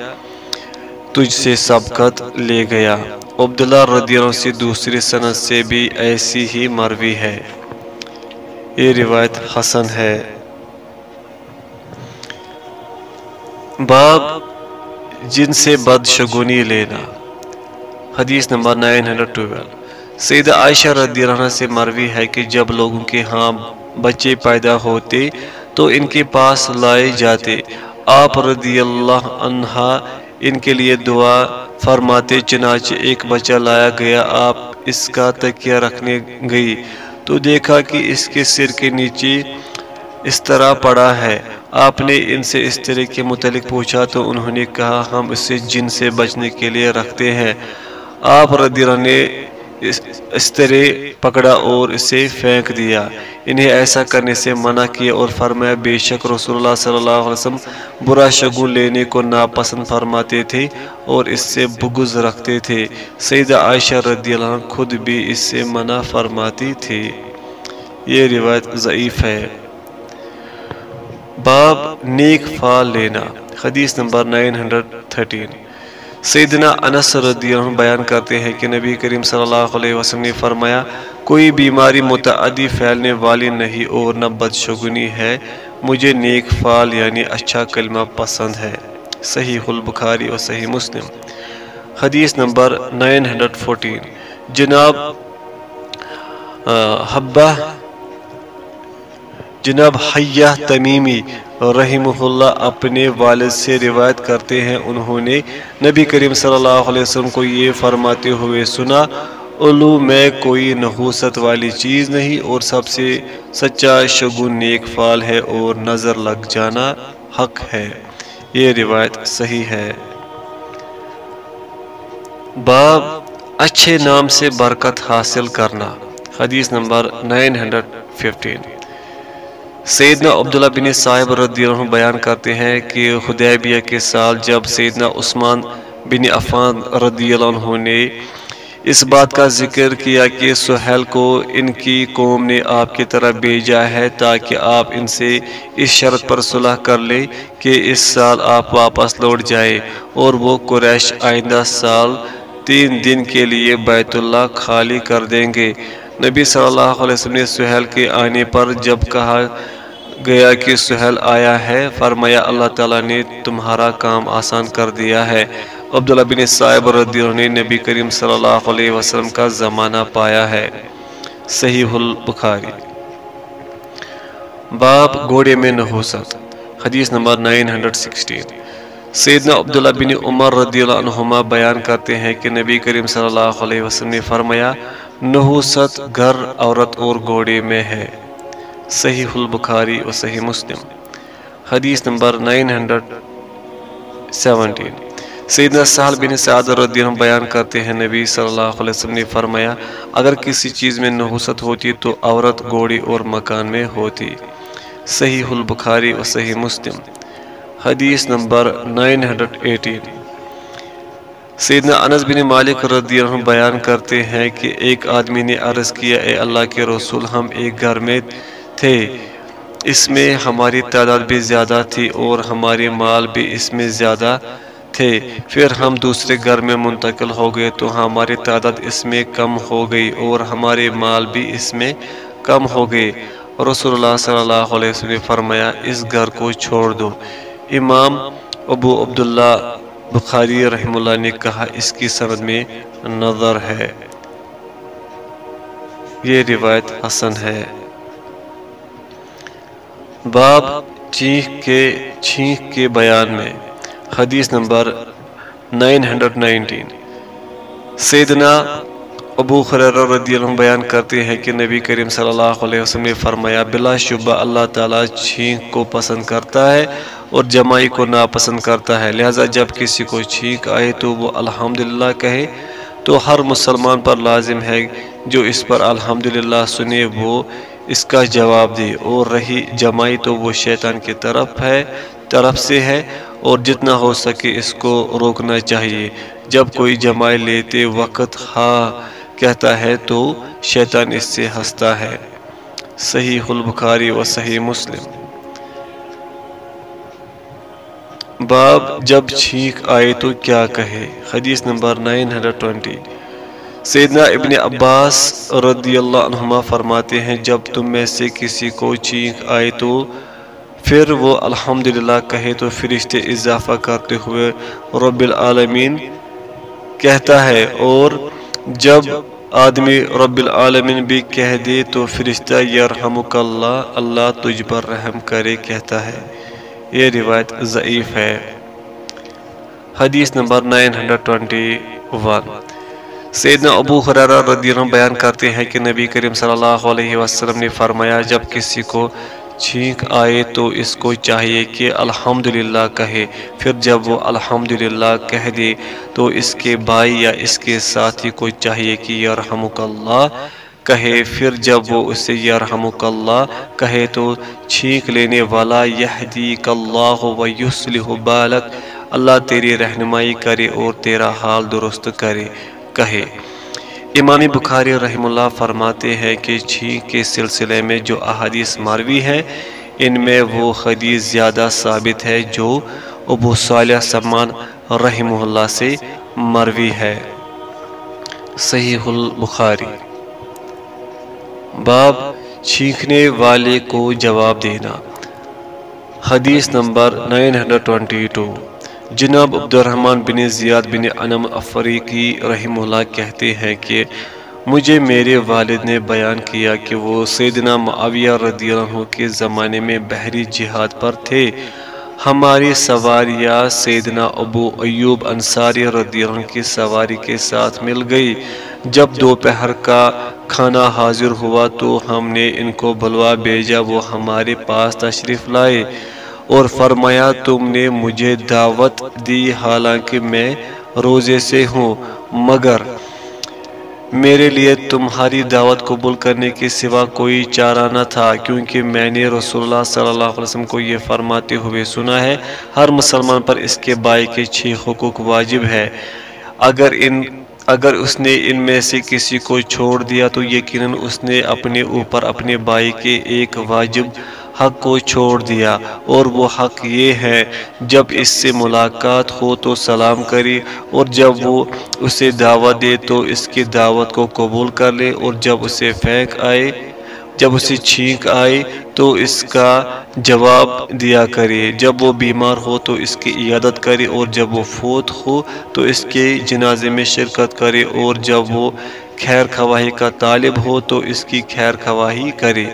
تجھ سے سبقت لے گیا۔ عبداللہ رضی اللہ سے دوسری سنت سے بھی ایسی ہی مروی ہے۔ یہ روایت حسن ہے۔ باب جن سے بد شگونی لینا۔ حدیث نمبر 912 سیدہ عائشہ رضی اللہ عنہ سے مروی ہے کہ جب لوگوں کے ہاں بچے پیدا ہوتے تو ان کے پاس لائے جاتے۔ آپ رضی اللہ عنہ ان کے لیے دعا فرماتے چنانچہ ایک بچہ لایا گیا، آپ اس کا تکیہ رکھنے گئی۔ تو دیکھا کہ اس کے سر کے نیچے اس طرح پڑا ہے۔ آپ نے ان سے اس طرح کے متعلق پوچھا تو انہوں نے کہا، ہم اسے جن سے بچنے کے لیے رکھتے ہیں۔ آپ رضی نے اس طرح پکڑا اور اسے پھینک دیا۔ انہیں ایسا کرنے سے منع کیا اور فرمایا، بے شک رسول اللہ صلی اللہ علیہ وسلم برا شگون لینے کو ناپسند فرماتے تھے اور اس سے بغض رکھتے تھے۔ سیدہ عائشہ رضی اللہ عنہ خود بھی اس سے منع فرماتی تھی یہ روایت ضعیف ہے۔ باب نیک فال لینا، حدیث نمبر 913 سیدنا انس رضی اللہ عنہ بیان کرتے ہیں کہ نبی کریم صلی اللہ علیہ وسلم نے فرمایا، کوئی بیماری متعدی پھیلنے والی نہیں اور نہ بدشگنی ہے، مجھے نیک فال یعنی اچھا کلمہ پسند ہے۔ صحیح البخاری اور صحیح مسلم۔ حدیث نمبر 914 جناب حبہ، جناب حیہ تمیمی رحمہ اللہ اپنے والد سے روایت کرتے ہیں۔ انہوں نے نبی کریم صلی اللہ علیہ وسلم کو یہ فرماتے ہوئے سنا، علو، میں کوئی نحوست والی چیز نہیں اور سب سے سچا شگون نیک فال ہے اور نظر لگ جانا حق ہے۔ یہ روایت صحیح ہے۔ باب، اچھے نام سے برکت حاصل کرنا۔ حدیث نمبر 915 سیدنا عبداللہ بن صاحب رضی اللہ عنہ بیان کرتے ہیں کہ حدیبیہ کے سال جب سیدنا عثمان بن عفان رضی اللہ عنہ نے اس بات کا ذکر کیا کہ سہیل کو ان کی قوم نے آپ کی طرح بھیجا ہے تاکہ آپ ان سے اس شرط پر صلح کر لیں کہ اس سال آپ واپس لوٹ جائے اور وہ قریش آئندہ سال تین دن کے لیے بیت اللہ خالی کر دیں گے۔ نبی صلی اللہ علیہ وسلم نے سہیل کے آنے پر جب کہا گیا کہ سہل آیا ہے۔ فرمایا، اللہ تعالیٰ نے تمہارا کام آسان کر دیا ہے۔ عبداللہ بن صاحب رضی اللہ نے نبی کریم صلی اللہ علیہ وسلم کا زمانہ پایا ہے۔ صحیح البخاری۔ باب گھوڑے میں نحوست حدیث نمبر 916 سیدنا عبداللہ بن عمر رضی اللہ عنہما بیان کرتے ہیں کہ نبی کریم صلی اللہ علیہ وسلم نے فرمایا نحوست گھر، عورت اور گھوڑے میں ہے۔ صحیح البخاری و صحیح مسلم۔ حدیث نمبر 917 سیدنا سہل بن سعد رضی اللہ بیان کرتے ہیں، نبی صلی اللہ علیہ وسلم نے فرمایا، اگر کسی چیز میں نحوست ہوتی تو عورت گھوڑی اور مکان میں ہوتی۔ صحیح البخاری و صحیح مسلم۔ حدیث نمبر 918 سیدنا انس بن مالک رضی اللہ عنہ بیان کرتے ہیں کہ ایک آدمی نے عرض کیا، اے اللہ کے رسول، ہم ایک گھر میں تھے۔ اس میں ہماری تعداد بھی زیادہ تھی اور ہمارے مال بھی اس میں زیادہ تھے۔ پھر ہم دوسرے گھر میں منتقل ہو گئے تو ہماری تعداد اس میں کم ہو گئی اور ہمارے مال بھی اس میں کم ہو گئے۔ رسول اللہ صلی اللہ علیہ وسلم نے فرمایا، اس گھر کو چھوڑ دو۔ امام ابو عبداللہ بخاری رحم اللہ نے کہا، اس کی سند میں نظر ہے۔ یہ روایت حسن ہے۔ باب چیخ کے چھینک کے بیان میں، حدیث نمبر 919 سیدنا ابو خریر رضی اللہ عنہ بیان کرتے ہیں کہ نبی کریم صلی اللہ علیہ وسلم نے فرمایا، بلا شبہ اللہ تعالیٰ چھینک کو پسند کرتا ہے اور جمائی کو ناپسند کرتا ہے۔ لہذا جب کسی کو چھینک آئے تو وہ الحمدللہ کہے۔ تو ہر مسلمان پر لازم ہے جو اس پر الحمدللہ سنے، وہ اس کا جواب دے۔ اور رہی جمائی تو وہ شیطان کی طرف ہے، طرف سے ہے، اور جتنا ہو سکے اس کو روکنا چاہیے۔ جب کوئی جمائی لیتے وقت ہاں کہتا ہے تو شیطان اس سے ہنستا ہے۔ صحیح البخاری و صحیح مسلم۔ باب جب چھینک آئے تو کیا کہے؟ حدیث نمبر 920 سیدنا ابن عباس رضی اللہ عنہما فرماتے ہیں، جب تم میں سے کسی کو چینک آئے تو پھر وہ الحمدللہ کہے تو فرشتے اضافہ کرتے ہوئے رب العالمین کہتا ہے۔ اور جب آدمی رب العالمین بھی کہہ دے تو فرشتہ یرحمک اللہ اللہ تجھ پر رحم کرے کہتا ہے۔ یہ روایت ضعیف ہے۔ حدیث نمبر 921 سیدنا ابو خرارہ رضی اللہ بیان کرتے ہیں کہ نبی کریم صلی اللہ علیہ وسلم نے فرمایا، جب کسی کو چھینک آئے تو اس کو چاہیے کہ الحمدللہ کہے۔ پھر جب وہ الحمدللہ کہہ دے تو اس کے بھائی یا اس کے ساتھی کو چاہیے کہ یرحمک اللہ کہے۔ پھر جب وہ اسے یرحمک اللہ کہے تو چھینک لینے والا، یہدیک اللہ و بالک، اللہ تیری رہنمائی کرے اور تیرا حال درست کرے۔ کہے۔ امام بخاری رحم اللہ فرماتے ہیں کہ چھینک کے سلسلے میں جو احادیث ماروی ہیں، ان میں وہ حدیث زیادہ ثابت ہے جو ابو صالح سمان رحم اللہ سے مروی ہے۔ صحیح البخاری۔ باب چھینکنے والے کو جواب دینا۔ حدیث نمبر 922 جناب عبد الرحمن بن زیاد بن انم افریقی رحم اللہ کہتے ہیں کہ مجھے میرے والد نے بیان کیا کہ وہ سیدنا معاویہ رضی اللہ عنہ کے زمانے میں بحری جہاد پر تھے۔ ہماری سواریاں سیدنا ابو ایوب انصاری رضی اللہ عنہ کی سواری کے ساتھ مل گئی۔ جب دوپہر کا کھانا حاضر ہوا تو ہم نے ان کو بلوا بھیجا، وہ ہمارے پاس تشریف لائے۔ اور فرمایا، تم نے مجھے دعوت دی، حالانکہ میں روزے سے ہوں، مگر میرے لیے تمہاری دعوت قبول کرنے کے سوا کوئی چارہ نہ تھا، کیونکہ میں نے رسول اللہ صلی اللہ علیہ وسلم کو یہ فرماتے ہوئے سنا ہے، ہر مسلمان پر اس کے بائی کے چھ حقوق واجب ہے اگر ان، اگر اس نے ان میں سے کسی کو چھوڑ دیا تو یقیناً اس نے اپنے اوپر اپنے بائی کے ایک واجب حق کو چھوڑ دیا اور وہ حق یہ ہے، جب اس سے ملاقات ہو تو سلام کرے اور جب وہ اسے دعوت دے تو اس کی دعوت کو قبول کر لے اور جب اسے پھینک آئے، جب اسے چھینک آئے تو اس کا جواب دیا کرے۔ جب وہ بیمار ہو تو اس کی عیادت کرے اور جب وہ فوت ہو تو اس کے جنازے میں شرکت کرے اور جب وہ خیر خواہی کا طالب ہو تو اس کی خیر خواہی کرے۔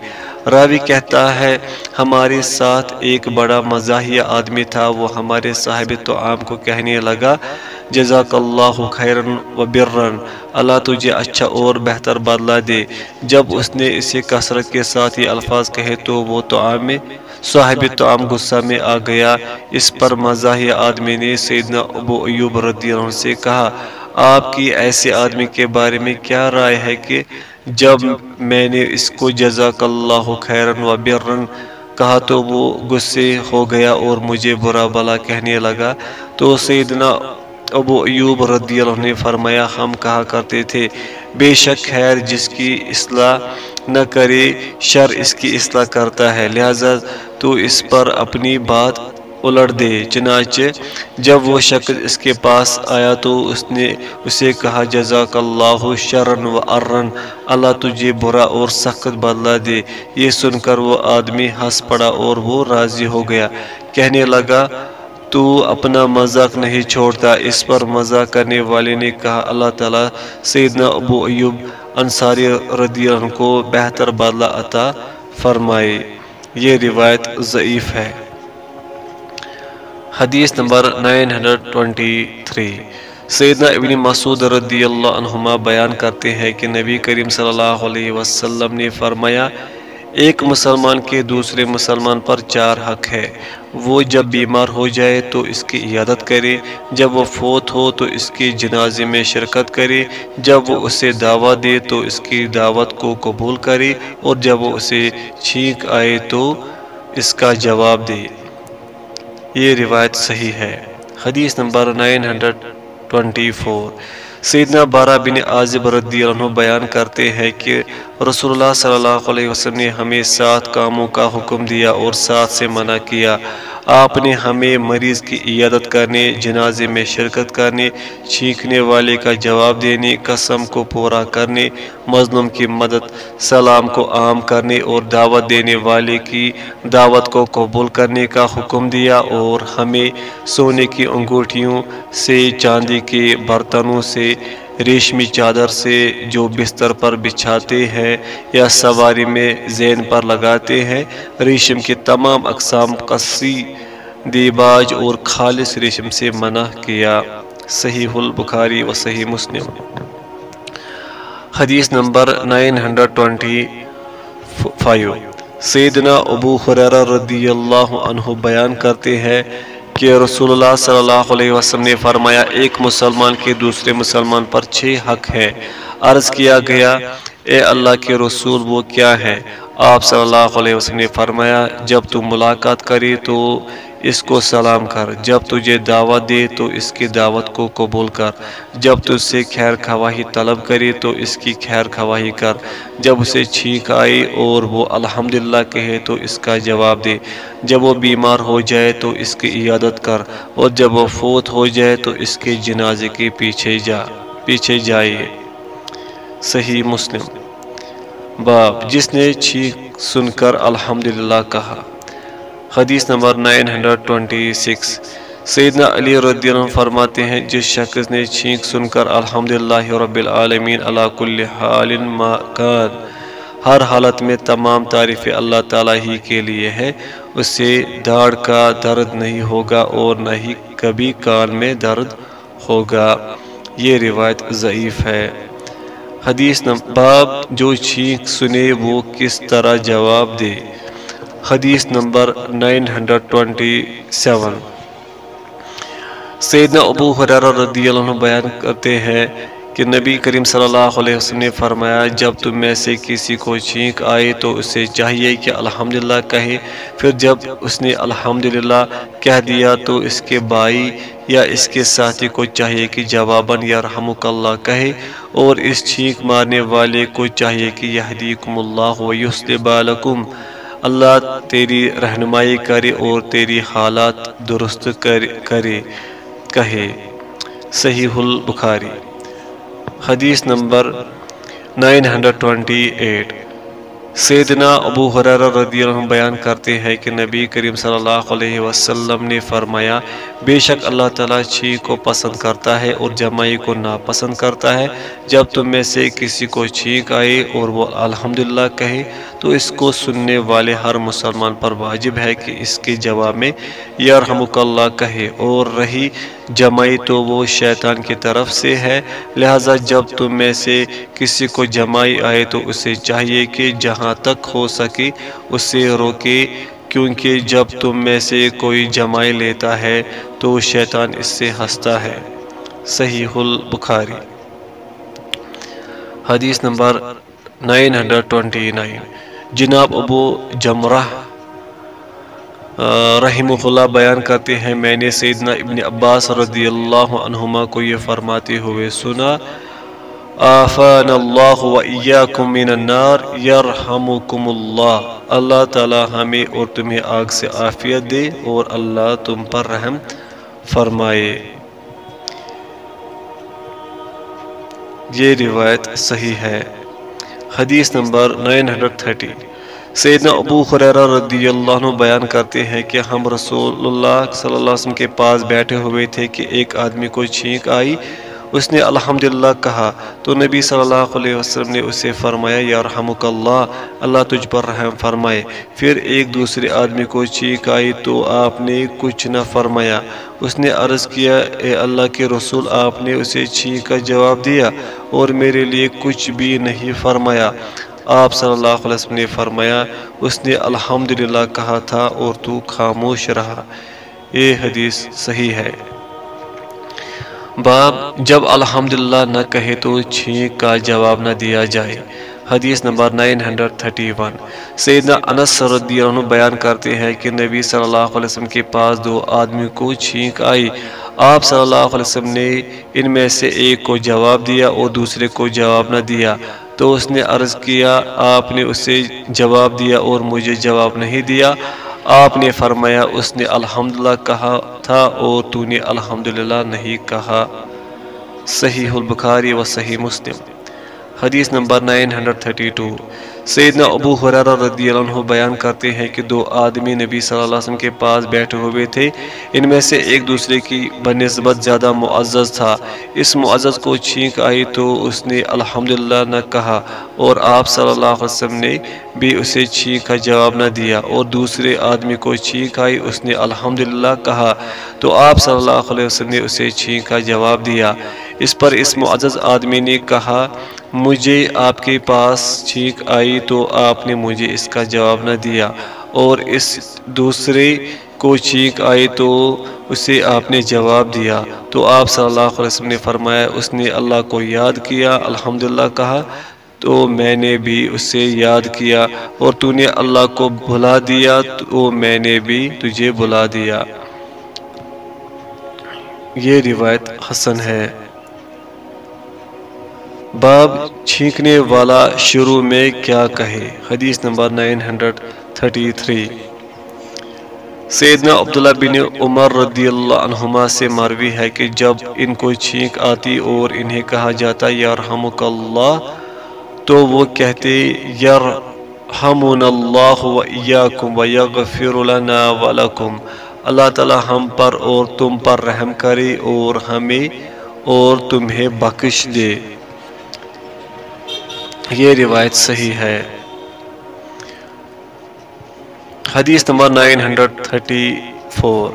راوی کہتا ہے، ہمارے ساتھ ایک بڑا مزاحیہ آدمی تھا، وہ ہمارے صاحب تعام کو کہنے لگا، جزاک اللہ خیرن و برن، اللہ تجھے اچھا اور بہتر بدلہ دے۔ جب اس نے اسے کثرت کے ساتھ یہ الفاظ کہے تو وہ تعام میں صاحب تعام غصہ میں آ گیا۔ اس پر مزاحیہ آدمی نے سیدنا ابو ایوب رضی اللہ عنہ سے کہا، آپ کی ایسے آدمی کے بارے میں کیا رائے ہے کہ جب میں نے اس کو جزاک اللہ خیرن و برن کہا تو وہ غصے ہو گیا اور مجھے برا بلا کہنے لگا۔ تو سیدنا ابو ایوب رضی اللہ نے فرمایا، ہم کہا کرتے تھے، بے شک خیر جس کی اصلاح نہ کرے، شر اس کی اصلاح کرتا ہے، لہذا تو اس پر اپنی بات الٹ دے، چنانچہ جب وہ شخص اس کے پاس آیا تو اس نے اسے کہا، جزاک اللہ شرن و ارن، اللہ تجھے برا اور سخت بدلہ دے۔ یہ سن کر وہ آدمی ہنس پڑا اور وہ راضی ہو گیا۔ کہنے لگا، تو اپنا مذاق نہیں چھوڑتا۔ اس پر مذاق کرنے والے نے کہا، اللہ تعالیٰ، سیدنا ابو ایوب انصاری رضی اللہ عنہ کو بہتر بدلہ عطا فرمائے۔ یہ روایت ضعیف ہے۔ حدیث نمبر 923 سیدنا ابن مسعود رضی اللہ عنہما بیان کرتے ہیں کہ نبی کریم صلی اللہ علیہ وسلم نے فرمایا، ایک مسلمان کے دوسرے مسلمان پر چار حق ہے۔ وہ جب بیمار ہو جائے تو اس کی عیادت کرے، جب وہ فوت ہو تو اس کی جنازے میں شرکت کرے، جب وہ اسے دعوت دے تو اس کی دعوت کو قبول کرے، اور جب وہ اسے چھینک آئے تو اس کا جواب دے۔ یہ روایت صحیح ہے۔ حدیث نمبر 924 سیدنا بارہ بن عازب رضی اللہ عنہ بیان کرتے ہیں کہ رسول اللہ صلی اللہ علیہ وسلم نے ہمیں سات کاموں کا حکم دیا اور سات سے منع کیا۔ آپ نے ہمیں مریض کی عیادت کرنے، جنازے میں شرکت کرنے، چھینکنے والے کا جواب دینے، قسم کو پورا کرنے، مظلوم کی مدد، سلام کو عام کرنے اور دعوت دینے والے کی دعوت کو قبول کرنے کا حکم دیا اور ہمیں سونے کی انگوٹھیوں سے، چاندی کے برتنوں سے ریشمی چادر سے جو بستر پر بچھاتے ہیں یا سواری میں زین پر لگاتے ہیں، ریشم کے تمام اقسام قصی، دیباج اور خالص ریشم سے منع کیا۔ صحیح البخاری و صحیح مسلم۔ حدیث نمبر 925 سیدنا ابو حریرہ رضی اللہ عنہ بیان کرتے ہیں کہ رسول اللہ صلی اللہ علیہ وسلم نے فرمایا، ایک مسلمان کے دوسرے مسلمان پر چھ حق ہے عرض کیا گیا، اے اللہ کے رسول، وہ کیا ہے آپ صلی اللہ علیہ وسلم نے فرمایا، جب تم ملاقات کری تو اس کو سلام کر۔ جب تجھے دعوت دے تو اس کی دعوت کو قبول کر۔ جب تجھ سے خیر خواہی طلب کرے تو اس کی خیر خواہی کر۔ جب اسے چھینک آئی اور وہ الحمدللہ کہے تو اس کا جواب دے۔ جب وہ بیمار ہو جائے تو اس کی عیادت کر۔ اور جب وہ فوت ہو جائے تو اس کے جنازے کے پیچھے جا، پیچھے جائیے صحیح مسلم۔ باب جس نے چھینک سن کر الحمدللہ کہا۔ حدیث نمبر 926 سیدنا علی رضی اللہ عنہ فرماتے ہیں، جس شخص نے چھینک سن کر الحمدللہ رب العالمین علا کل حال ما کان، ہر حالت میں تمام تعریف اللہ تعالیٰ ہی کے لیے ہے اس سے داڑ کا درد نہیں ہوگا اور نہ ہی کبھی کان میں درد ہوگا۔ یہ روایت ضعیف ہے۔ حدیث باب جو چھینک سنے وہ کس طرح جواب دے؟ حدیث نمبر 927 سیدنا ابو حرار رضی اللہ عنہ بیان کرتے ہیں کہ نبی کریم صلی اللہ علیہ وسلم نے فرمایا، جب تم میں سے کسی کو چھینک آئے تو اسے چاہیے کہ الحمدللہ کہے۔ پھر جب اس نے الحمدللہ کہہ دیا تو اس کے بائی یا اس کے ساتھی کو چاہیے کہ جواباً یا رحمک اللہ کہے۔ اور اس چھینک مارنے والے کو چاہیے کہ یہدیکم اللہ و یسل بالکم۔ اللہ تیری رہنمائی کرے اور تیری حالات درست کرے، کہے۔ صحیح البخاری۔ حدیث نمبر 928 سیدنا ابو حرار رضی اللہ عنہ بیان کرتے ہیں کہ نبی کریم صلی اللہ علیہ وسلم نے فرمایا، بے شک اللہ تعالیٰ چھی کو پسند کرتا ہے اور جمائی کو ناپسند کرتا ہے۔ جب تم میں سے کسی کو چھینک آئے اور وہ الحمدللہ کہے تو اس کو سننے والے ہر مسلمان پر واجب ہے کہ اس کے جواب میں، یرحمک اللہ کہے، اور رہی جمائی تو وہ شیطان کی طرف سے ہے۔ لہٰذا جب تم میں سے کسی کو جمائی آئے تو اسے چاہیے کہ جہاں تک ہو سکے اسے روکے، کیونکہ جب تم میں سے کوئی جمائی لیتا ہے تو شیطان اس سے ہنستا ہے۔ صحیح البخاری۔ حدیث نمبر 929 جناب ابو جمرہ رحمہ اللہ بیان کرتے ہیں، میں نے سیدنا ابن عباس رضی اللہ عنہما کو یہ فرماتے ہوئے سنا، آفان اللہ و ایاکم من النار یرحمکم اللہ اللہ تعالی ہمیں اور تمہیں آگ سے عافیت دے اور اللہ تم پر رحم فرمائے۔ یہ روایت صحیح ہے۔ حدیث نمبر 930 سیدنا ابو خریرہ رضی اللہ عنہ بیان کرتے ہیں کہ ہم رسول اللہ صلی اللہ علیہ وسلم کے پاس بیٹھے ہوئے تھے کہ ایک آدمی کو چھینک آئی اس نے الحمدللہ کہا، تو نبی صلی اللہ علیہ وسلم نے اسے فرمایا، یا رحمک اللہ اللہ تجھ پر رحم فرمائے۔ پھر ایک دوسرے آدمی کو چیک آئی، تو آپ نے کچھ نہ فرمایا۔ اس نے عرض کیا، اے اللہ کے رسول، آپ نے اسے چھینک کا جواب دیا اور میرے لیے کچھ بھی نہیں فرمایا۔ آپ صلی اللہ علیہ وسلم نے فرمایا، اس نے الحمدللہ کہا تھا اور تو خاموش رہا۔ یہ حدیث صحیح ہے۔ باب، جب الحمدللہ نہ کہے تو چھینک کا جواب نہ دیا جائے۔ حدیث نمبر 931 سیدنا انس رضی اللہ عنہ بیان کرتے ہیں کہ نبی صلی اللہ علیہ وسلم کے پاس دو آدمی کو چھینک آئی۔ آپ صلی اللہ علیہ وسلم نے ان میں سے ایک کو جواب دیا اور دوسرے کو جواب نہ دیا۔ تو اس نے عرض کیا، آپ نے اسے جواب دیا اور مجھے جواب نہیں دیا۔ آپ نے فرمایا، اس نے الحمدللہ کہا تھا اور تو نے الحمدللہ نہیں کہا۔ صحیح البخاری و صحیح مسلم۔ حدیث نمبر 932 سیدنا ابو حرارہ رضی اللہ عنہ بیان کرتے ہیں کہ دو آدمی نبی صلی اللہ علیہ وسلم کے پاس بیٹھے ہوئے تھے۔ ان میں سے ایک دوسرے کی بنسبت زیادہ معزز تھا۔ اس معزز کو چھینک آئی تو اس نے الحمدللہ نہ کہا اور آپ صلی اللہ علیہ وسلم نے بھی اسے چھینک کا جواب نہ دیا اور دوسرے آدمی کو چھینک آئی، اس نے الحمدللہ کہا۔ تو آپ صلی اللہ علیہ وسلم نے اسے چھینک کا جواب دیا۔ اس پر اس معزز آدمی نے کہا، مجھے آپ کے پاس چھینک آئی تو آپ نے مجھے اس کا جواب نہ دیا اور اس دوسرے کو چھینک آئی تو اسے آپ نے جواب دیا. تو آپ صلی اللہ علیہ وسلم نے فرمایا، اس نے اللہ کو یاد کیا، الحمدللہ کہا، تو میں نے بھی اسے یاد کیا اور تو نے اللہ کو بھلا دیا، تو میں نے بھی تجھے بلا دیا۔ یہ روایت حسن ہے۔ باب چھینکنے والا شروع میں کیا کہے؟ حدیث نمبر 933 سیدنا عبداللہ بن عمر رضی اللہ عنہما سے مروی ہے کہ جب ان کو چھینک آتی اور انہیں کہا جاتا یرحمک اللہ، تو وہ کہتے یرحمون اللہ و ایاکم و یغفر لنا ولکم اللہ تعالی ہم پر اور تم پر رحم کرے اور ہمیں اور تمہیں بخش دے۔ یہ روایت صحیح ہے۔ حدیث نمبر 934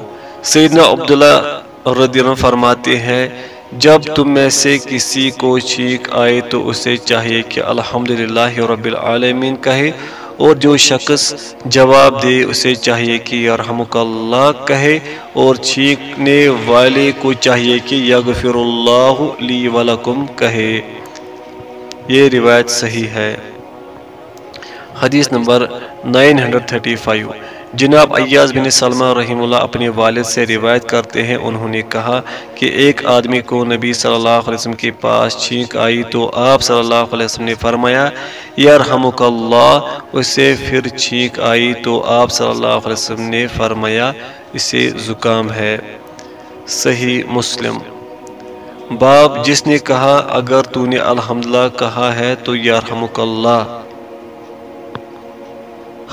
سیدنا عبداللہ رضی اللہ فرماتے ہیں، جب تم میں سے کسی کو چھینک آئے تو اسے چاہیے کہ الحمدللہ رب العالمین کہے، اور جو شخص جواب دے اسے چاہیے کہ یرحمک اللہ کہے، اور چھینکنے والے کو چاہیے کہ یغفر اللہ لی ولکم کہے۔ یہ روایت صحیح ہے۔ حدیث نمبر 935 جناب ایاز بن سلمہ رحم اللہ اپنے والد سے روایت کرتے ہیں۔ انہوں نے کہا کہ ایک آدمی کو نبی صلی اللہ علیہ وسلم کے پاس چھینک آئی تو آپ صلی اللہ علیہ وسلم نے فرمایا، یرحمک اللہ، اسے پھر چھینک آئی تو آپ صلی اللہ علیہ وسلم نے فرمایا، اسے زکام ہے۔ صحیح مسلم۔ باب جس نے کہا، اگر تو نے الحمدللہ کہا ہے، تو یارحمک اللہ۔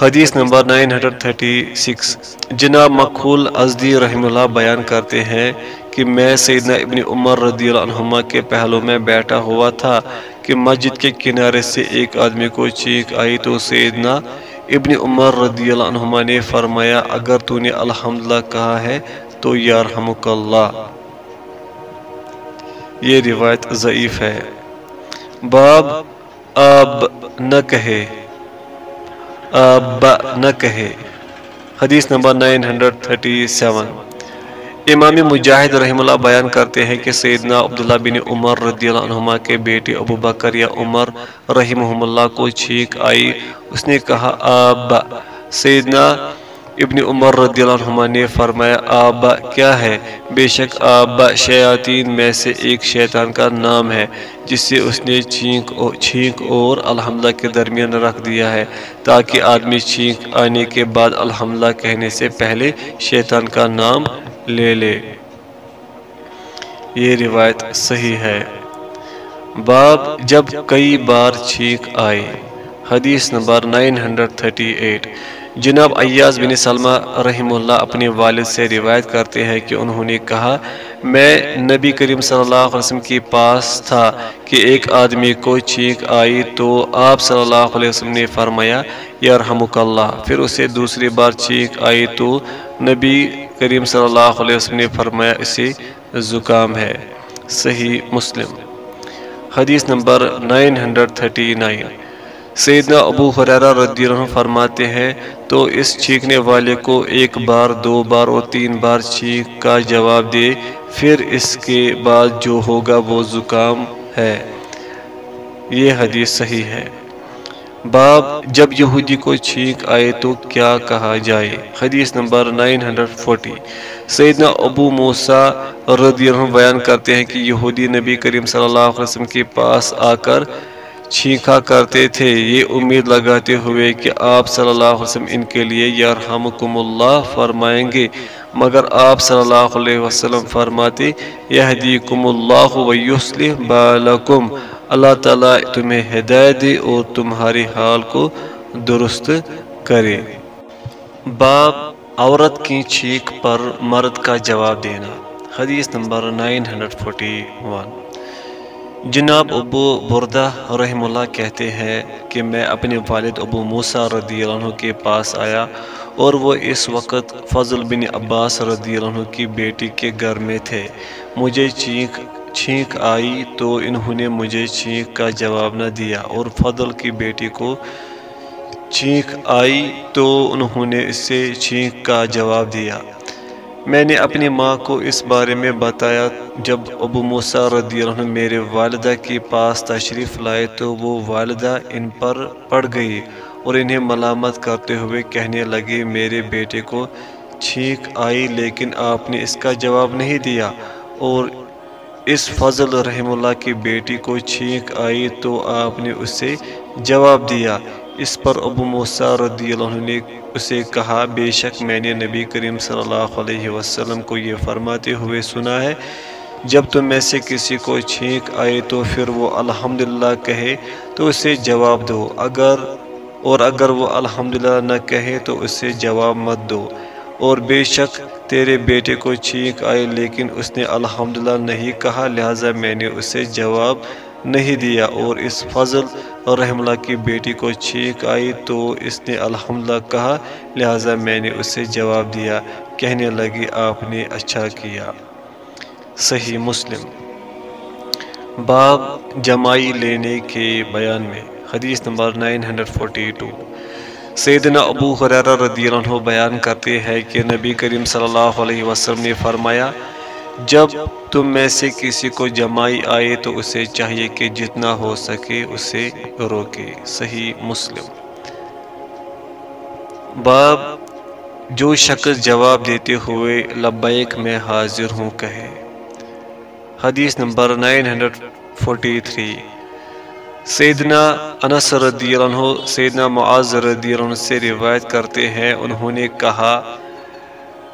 حدیث نمبر 936 جناب مقول ازدی رحم اللہ بیان کرتے ہیں کہ میں سیدنا ابن عمر رضی اللہ عنہما کے پہلو میں بیٹھا ہوا تھا کہ مسجد کے کنارے سے ایک آدمی کو چیخ آئی تو سیدنا ابن عمر رضی اللہ عنہما نے فرمایا، اگر تو نے الحمدللہ کہا ہے، تو یارحمک اللہ۔ یہ روایت ضعیف ہے۔ باب آب نہ کہے۔ آب نہ کہے۔ حدیث نمبر 937 امام مجاہد رحم اللہ بیان کرتے ہیں کہ سیدنا عبداللہ بن عمر رضی اللہ عنہما کے بیٹے ابو بکر یا عمر رحمہ اللہ کو چھینک آئی۔ اس نے کہا آبا سیدنا ابن عمر رضی اللہ عنہما نے فرمایا، آبا کیا ہے؟ بے شک آبا شیاطین میں سے ایک شیطان کا نام ہے، جس سے اس نے چھینک چھینک اور الحمدہ کے درمیان رکھ دیا ہے، تاکہ آدمی چھینک آنے کے بعد الحمدہ کہنے سے پہلے شیطان کا نام لے لے۔ یہ روایت صحیح ہے۔ باب جب کئی بار چھینک آئے۔ حدیث نمبر 938 جناب ایاز بن سلمہ رحم اللہ اپنے والد سے روایت کرتے ہیں کہ انہوں نے کہا، میں نبی کریم صلی اللہ علیہ وسلم کے پاس تھا کہ ایک آدمی کو چھینک آئی تو آپ صلی اللہ علیہ وسلم نے فرمایا یرحمک اللہ، پھر اسے دوسری بار چھینک آئی تو نبی کریم صلی اللہ علیہ وسلم نے فرمایا، اسے زکام ہے۔ صحیح مسلم۔ حدیث نمبر 939 سیدنا ابو حریرہ رضی اللہ عنہ فرماتے ہیں، تو اس چھینکنے والے کو ایک بار، دو بار اور تین بار چھینک کا جواب دے، پھر اس کے بعد جو ہوگا وہ زکام ہے۔ یہ حدیث صحیح ہے۔ باب، جب یہودی کو چھینک آئے تو کیا کہا جائے؟ حدیث نمبر 940 سیدنا ابو موسیٰ رضی اللہ عنہ بیان کرتے ہیں کہ یہودی نبی کریم صلی اللہ علیہ وسلم کے پاس آ کر چھینکا کرتے تھے۔ یہ امید لگاتے ہوئے کہ آپ صلی اللہ علیہ وسلم ان کے لیے یرحمکم اللہ فرمائیں گے۔ مگر آپ صلی اللہ علیہ وسلم فرماتے، یہدیکم اللہ ویسلح بالکم۔ اللہ تعالیٰ تمہیں ہدایت دے اور تمہاری حال کو درست کرے۔ باب عورت کی چھیک پر مرد کا جواب دینا۔ حدیث نمبر 941 جناب ابو بردہ رحم اللہ کہتے ہیں کہ میں اپنے والد ابو موسیٰ رضی اللہ عنہ کے پاس آیا اور وہ اس وقت فضل بن عباس رضی اللہ عنہ کی بیٹی کے گھر میں تھے۔ مجھے چینک چھینک آئی تو انہوں نے مجھے چھینک کا جواب نہ دیا اور فضل کی بیٹی کو چھینک آئی تو انہوں نے اس سے چھینک کا جواب دیا۔ میں نے اپنی ماں کو اس بارے میں بتایا، جب ابو موسیٰ رضی اللہ عنہ میرے والدہ کے پاس تشریف لائے تو وہ والدہ ان پر پڑ گئی اور انہیں ملامت کرتے ہوئے کہنے لگے، میرے بیٹے کو چھینک آئی، لیکن آپ نے اس کا جواب نہیں دیا۔ اور اس فضل رحم اللہ کی بیٹی کو چھینک آئی تو آپ نے اسے جواب دیا۔ اس پر ابو موسیٰ رضی اللہ عنہ نے اسے کہا، بے شک میں نے نبی کریم صلی اللہ علیہ وسلم کو یہ فرماتے ہوئے سنا ہے، جب تم میں سے کسی کو چھینک آئے تو پھر وہ الحمدللہ کہے تو اسے جواب دو، اگر اور اگر وہ الحمدللہ نہ کہے تو اسے جواب مت دو، اور بے شک تیرے بیٹے کو چھینک آئے لیکن اس نے الحمدللہ نہیں کہا، لہٰذا میں نے اسے جواب نہیں دیا اور اس فضل اور رحم اللہ کی بیٹی کو چھینک آئی تو اس نے الحمدللہ کہا، لہٰذا میں نے اسے جواب دیا، کہنے لگی، آپ نے اچھا کیا۔ صحیح مسلم۔ باب جمائی لینے کے بیان میں، حدیث نمبر 942 سیدنا ابو حریرہ رضی اللہ عنہ بیان کرتے ہیں کہ نبی کریم صلی اللہ علیہ وسلم نے فرمایا جب تم میں سے کسی کو جمائی آئے تو اسے چاہیے کہ جتنا ہو سکے اسے روکے۔ صحیح مسلم۔ باب، جو شخص جواب دیتے ہوئے لبیک میں حاضر ہوں کہے۔ حدیث نمبر 943 سیدنا انس رضی اللہ عنہ، سیدنا معاذ رضی اللہ عنہ سے روایت کرتے ہیں، انہوں نے کہا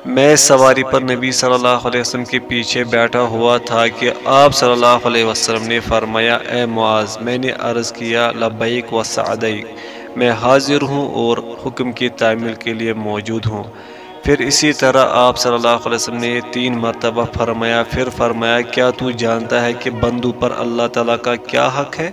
میں سواری پر نبی صلی اللہ علیہ وسلم کے پیچھے بیٹھا ہوا تھا کہ آپ صلی اللہ علیہ وسلم نے فرمایا، اے معاذ، میں نے عرض کیا، لبیک و سعدیک، میں حاضر ہوں اور حکم کی تعمیل کے لیے موجود ہوں۔ پھر اسی طرح آپ صلی اللہ علیہ وسلم نے تین مرتبہ فرمایا، پھر فرمایا، کیا تو جانتا ہے کہ بندو پر اللہ تعالیٰ کا کیا حق ہے؟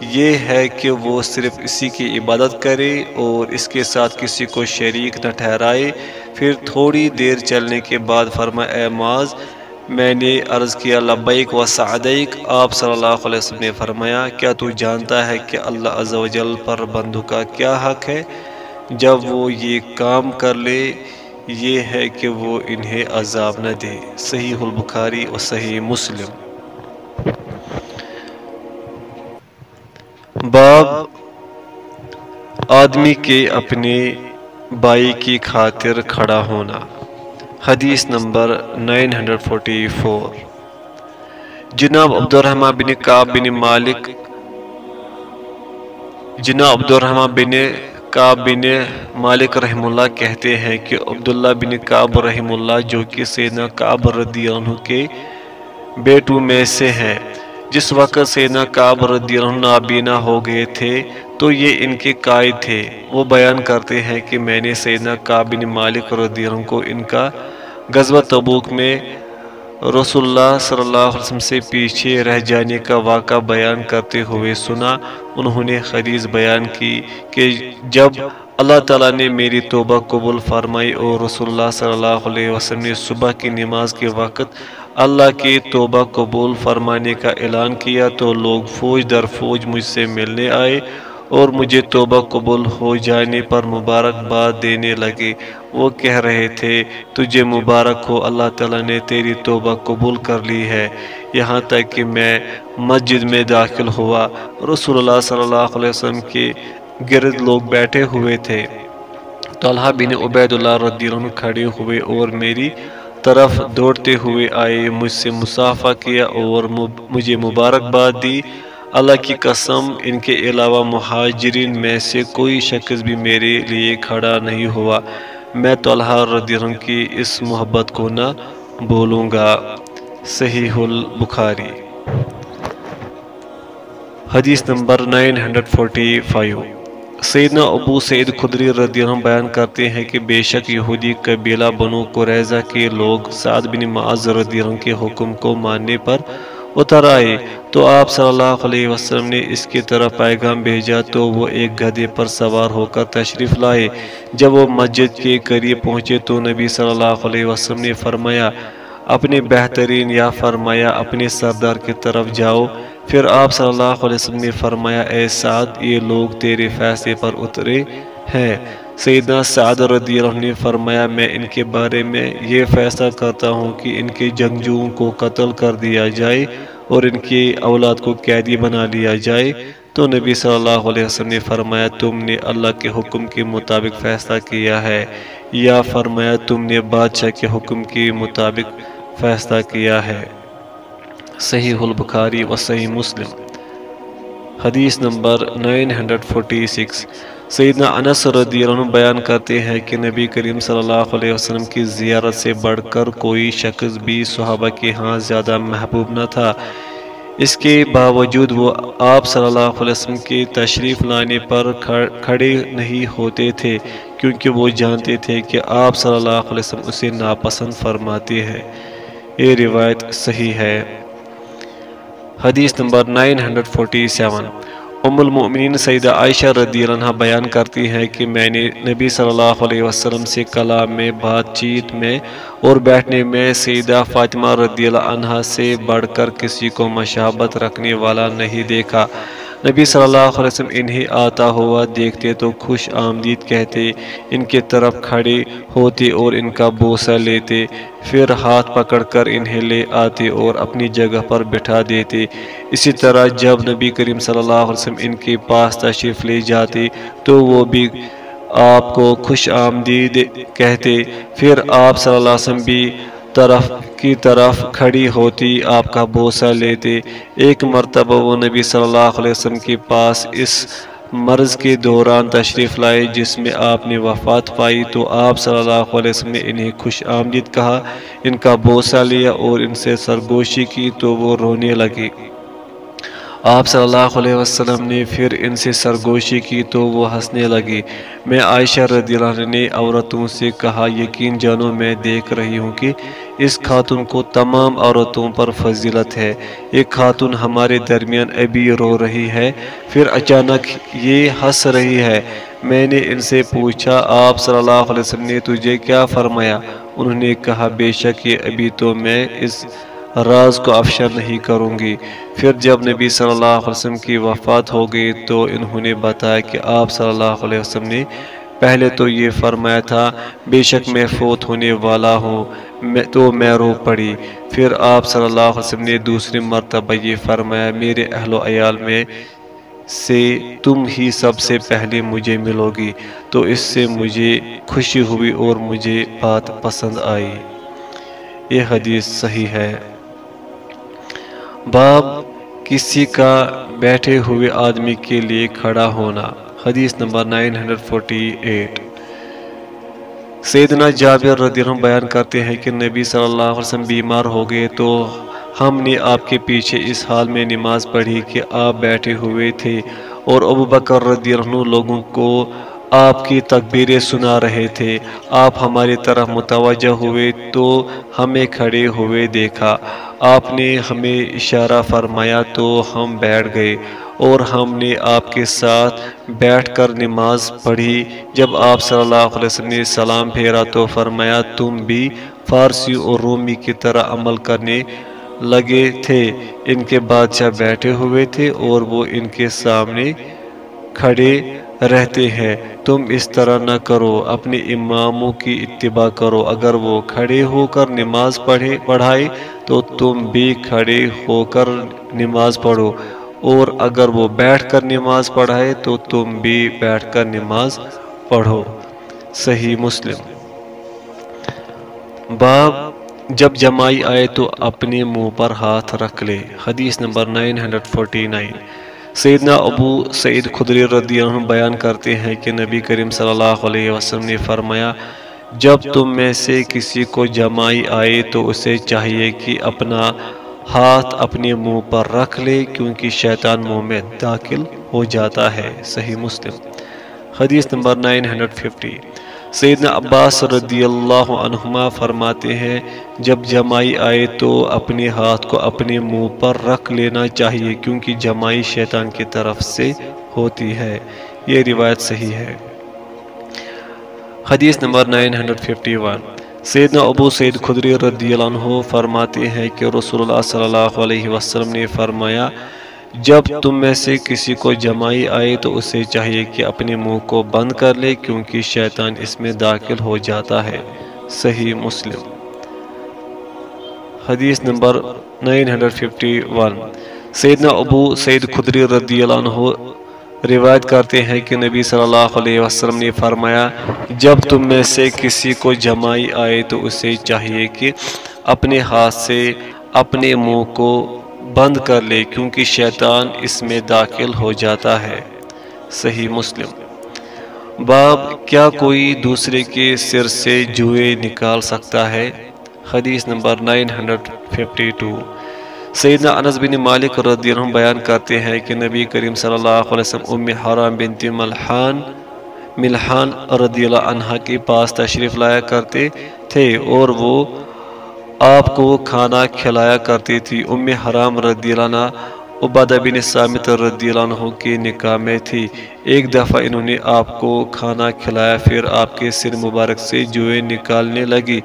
یہ ہے کہ وہ صرف اسی کی عبادت کرے اور اس کے ساتھ کسی کو شریک نہ ٹھہرائے۔ پھر تھوڑی دیر چلنے کے بعد فرما اے معاذ، میں نے عرض کیا، لبیک و سعدیک، آپ صلی اللہ علیہ وسلم نے فرمایا، کیا تو جانتا ہے کہ اللہ عز و جل پر بندوں کا کیا حق ہے؟ جب وہ یہ کام کر لے، یہ ہے کہ وہ انہیں عذاب نہ دے۔ صحیح البخاری و صحیح مسلم۔ باب، آدمی کے اپنے بائی کی خاطر کھڑا ہونا۔ حدیث نمبر 944 جناب عبد الرحمٰ بن کعب بن مالک۔ جناب عبدالرحمٰ بن کعب بن مالک رحم اللہ کہتے ہیں کہ عبداللہ بن کعب رحم اللہ جو کہ سیدنا کعب رضی عنہ کے بیٹوں میں سے ہیں۔ جس وقت سینا کعب رضی اللہ نابینا ہو گئے تھے تو یہ ان کے قائد تھے۔ وہ بیان کرتے ہیں کہ میں نے سینا کعب بن مالک رضی اللہ کو ان کا غزوہ تبوک میں رسول اللہ صلی اللہ علیہ وسلم سے پیچھے رہ جانے کا واقعہ بیان کرتے ہوئے سنا۔ انہوں نے خریز بیان کی کہ جب اللہ تعالیٰ نے میری توبہ قبول فرمائی اور رسول اللہ صلی اللہ علیہ وسلم نے صبح کی نماز کے وقت اللہ کی توبہ قبول فرمانے کا اعلان کیا تو لوگ فوج در فوج مجھ سے ملنے آئے۔ اور مجھے توبہ قبول ہو جانے پر مبارکباد دینے لگے۔ وہ کہہ رہے تھے، تجھے مبارک ہو، اللہ تعالیٰ نے تیری توبہ قبول کر لی ہے۔ یہاں تک کہ میں مسجد میں داخل ہوا۔ رسول اللہ صلی اللہ علیہ وسلم کے گرد لوگ بیٹھے ہوئے تھے۔ طلحہ بن عبید اللہ رضی اللہ عنہ کھڑے ہوئے اور میری طرف دوڑتے ہوئے آئے، مجھ سے مسافہ کیا اور مجھے مبارکباد دی۔ اللہ کی قسم، ان کے علاوہ مہاجرین میں سے کوئی شخص بھی میرے لیے کھڑا نہیں ہوا۔ میں طلحہ رضی اللہ عنہ کی اس محبت کو نہ بولوں گا۔ صحیح البخاری۔ حدیث نمبر 945 سیدنا ابو سعید خدری رضی اللہ بیان کرتے ہیں کہ بے شک یہودی قبیلہ بنو قریضہ کے لوگ سعد بن معاذ رضی اللہ کے حکم کو ماننے پر اتر آئے۔ تو آپ صلی اللہ علیہ وسلم نے اس کی طرف پیغام بھیجا، تو وہ ایک گدے پر سوار ہو کر تشریف لائے۔ جب وہ مسجد کے قریب پہنچے، تو نبی صلی اللہ علیہ وسلم نے فرمایا، اپنے بہترین یا فرمایا اپنے سردار کی طرف جاؤ۔ پھر آپ صلی اللہ علیہ وسلم نے فرمایا، اے سعد، یہ لوگ تیرے فیصلے پر اترے ہیں۔ سیدنا سعد رضی اللہ عنہ نے فرمایا، میں ان کے بارے میں یہ فیصلہ کرتا ہوں کہ ان کے جنگجوؤں کو قتل کر دیا جائے اور ان کی اولاد کو قیدی بنا لیا جائے۔ تو نبی صلی اللہ علیہ وسلم نے فرمایا، تم نے اللہ کے حکم کے مطابق فیصلہ کیا ہے۔ یا فرمایا، تم نے بادشاہ کے حکم کے مطابق فیصلہ کیا ہے۔ صحیح البخاری و صحیح مسلم۔ حدیث نمبر 946 سیدنا انس رضی اللہ عنہ بیان کرتے ہیں کہ نبی کریم صلی اللہ علیہ وسلم کی زیارت سے بڑھ کر کوئی شخص بھی صحابہ کے ہاں زیادہ محبوب نہ تھا۔ اس کے باوجود وہ آپ صلی اللہ علیہ وسلم کی تشریف لانے پر کھڑے نہیں ہوتے تھے، کیونکہ وہ جانتے تھے کہ آپ صلی اللہ علیہ وسلم اسے ناپسند فرماتے ہیں۔ یہ روایت صحیح ہے۔ حدیث نمبر 947 ام المؤمنین سیدہ عائشہ رضی اللہ عنہ بیان کرتی ہیں کہ میں نے نبی صلی اللہ علیہ وسلم سے کلام میں، بات چیت میں اور بیٹھنے میں سیدہ فاطمہ رضی اللہ عنہ سے بڑھ کر کسی کو مشابت رکھنے والا نہیں دیکھا۔ نبی صلی اللہ علیہ وسلم انہیں آتا ہوا دیکھتے تو خوش آمدید کہتے، ان کے طرف کھڑے ہوتے اور ان کا بوسہ لیتے، پھر ہاتھ پکڑ کر انہیں لے آتے اور اپنی جگہ پر بٹھا دیتے۔ اسی طرح جب نبی کریم صلی اللہ علیہ وسلم ان کے پاس تشریف لے جاتے تو وہ بھی آپ کو خوش آمدید کہتے۔ پھر آپ صلی اللہ علیہ وسلم بھی طرف کی طرف کھڑی ہوتی، آپ کا بوسہ لیتے۔ ایک مرتبہ وہ نبی صلی اللہ علیہ وسلم کے پاس اس مرض کے دوران تشریف لائے، جس میں آپ نے وفات پائی تو آپ صلی اللہ علیہ وسلم نے انہیں خوش آمدید کہا۔ ان کا بوسہ لیا اور ان سے سرگوشی کی تو وہ رونے لگے۔ آپ صلی اللہ علیہ وسلم نے پھر ان سے سرگوشی کی تو وہ ہنسنے لگی میں عائشہ رضی اللہ عنہ نے عورتوں سے کہا، یقین جانو، میں دیکھ رہی ہوں کہ اس خاتون کو تمام عورتوں پر فضیلت ہے۔ ایک خاتون ہمارے درمیان ابھی رو رہی ہے، پھر اچانک یہ ہنس رہی ہے۔ میں نے ان سے پوچھا، آپ صلی اللہ علیہ وسلم نے تجھے کیا فرمایا؟ انہوں نے کہا، بے شک یہ ابھی تو میں اس راز کو افشا نہیں کروں گی۔ پھر جب نبی صلی اللہ علیہ وسلم کی وفات ہو گئی تو انہوں نے بتایا کہ آپ صلی اللہ علیہ وسلم نے پہلے تو یہ فرمایا تھا، بے شک میں فوت ہونے والا ہوں۔ تو میں رو پڑی۔ پھر آپ صلی اللہ علیہ وسلم نے دوسری مرتبہ یہ فرمایا، میرے اہل و عیال میں سے تم ہی سب سے پہلے مجھے ملو گی تو اس سے مجھے خوشی ہوئی اور مجھے بات پسند آئی۔ یہ حدیث صحیح ہے۔ باب کسی کا بیٹھے ہوئے آدمی کے لیے کھڑا ہونا، حدیث نمبر 948 سیدنا جابر رضی اللہ عنہ بیان کرتے ہیں کہ نبی صلی اللہ علیہ وسلم بیمار ہو گئے تو ہم نے آپ کے پیچھے اس حال میں نماز پڑھی کہ آپ بیٹھے ہوئے تھے اور ابو بکر رضی اللہ عنہ لوگوں کو آپ کی تکبیریں سنا رہے تھے۔ آپ ہماری طرف متوجہ ہوئے تو ہمیں کھڑے ہوئے دیکھا۔ آپ نے ہمیں اشارہ فرمایا تو ہم بیٹھ گئے۔ اور ہم نے آپ کے ساتھ بیٹھ کر نماز پڑھی۔ جب آپ صلی اللہ علیہ وسلم نے سلام پھیرا تو فرمایا، تم بھی فارسی اور رومی کی طرح عمل کرنے لگے تھے۔ ان کے بادشاہ بیٹھے ہوئے تھے اور وہ ان کے سامنے کھڑے رہتے ہیں۔ تم اس طرح نہ کرو، اپنے اماموں کی اتباع کرو۔ اگر وہ کھڑے ہو کر نماز پڑھے، پڑھائے تو تم بھی کھڑے ہو کر نماز پڑھو۔ اور اگر وہ بیٹھ کر نماز پڑھائے تو تم بھی بیٹھ کر نماز پڑھو۔ صحیح مسلم۔ باب، جب جمائی آئے تو اپنے منہ پر ہاتھ رکھ لے۔ حدیث نمبر 949 سیدنا ابو سعید خدری رضی اللہ عنہ بیان کرتے ہیں کہ نبی کریم صلی اللہ علیہ وسلم نے فرمایا، جب تم میں سے کسی کو جمائی آئے تو اسے چاہیے کہ اپنا ہاتھ اپنے منہ پر رکھ لے کیونکہ شیطان منہ میں داخل ہو جاتا ہے۔ صحیح مسلم۔ حدیث نمبر 950 سیدنا عباس رضی اللہ عنہما فرماتے ہیں، جب جمائی آئے تو اپنے ہاتھ کو اپنے منہ پر رکھ لینا چاہیے کیونکہ جمائی شیطان کی طرف سے ہوتی ہے۔ یہ روایت صحیح ہے۔ حدیث نمبر 951 سیدنا ابو سید خدری رضی اللہ عنہ فرماتے ہیں کہ رسول اللہ صلی اللہ علیہ وسلم نے فرمایا، جب تم میں سے کسی کو جمائی آئے تو اسے چاہیے کہ اپنے منہ کو بند کر لے کیونکہ شیطان اس میں داخل ہو جاتا ہے۔ صحیح مسلم۔ حدیث نمبر 951 سیدنا ابو سید خدری رضی اللہ عنہ روایت کرتے ہیں کہ نبی صلی اللہ علیہ وسلم نے فرمایا، جب تم میں سے کسی کو جمائی آئے تو اسے چاہیے کہ اپنے ہاتھ سے اپنے منہ کو بند کر لے، کیونکہ شیطان اس میں داخل ہو جاتا ہے۔ صحیح مسلم۔ باب، کیا کوئی دوسرے کے سر سے جوئے نکال سکتا ہے؟ حدیث نمبر 952 سیدنا انس بن مالک رضی اللہ عنہ بیان کرتے ہیں کہ نبی کریم صلی اللہ علیہ وسلم ام حرام بنت ملحان ملحان رضی اللہ عنہ کے پاس تشریف لایا کرتے تھے اور وہ آپ کو کھانا کھلایا کرتی تھی ام حرام رضی اللہ عنہ، عبادہ بن سامت رضی اللہ عنہ کے نکاح میں تھی ایک دفعہ انہوں نے آپ کو کھانا کھلایا، پھر آپ کے سر مبارک سے جوئے نکالنے لگی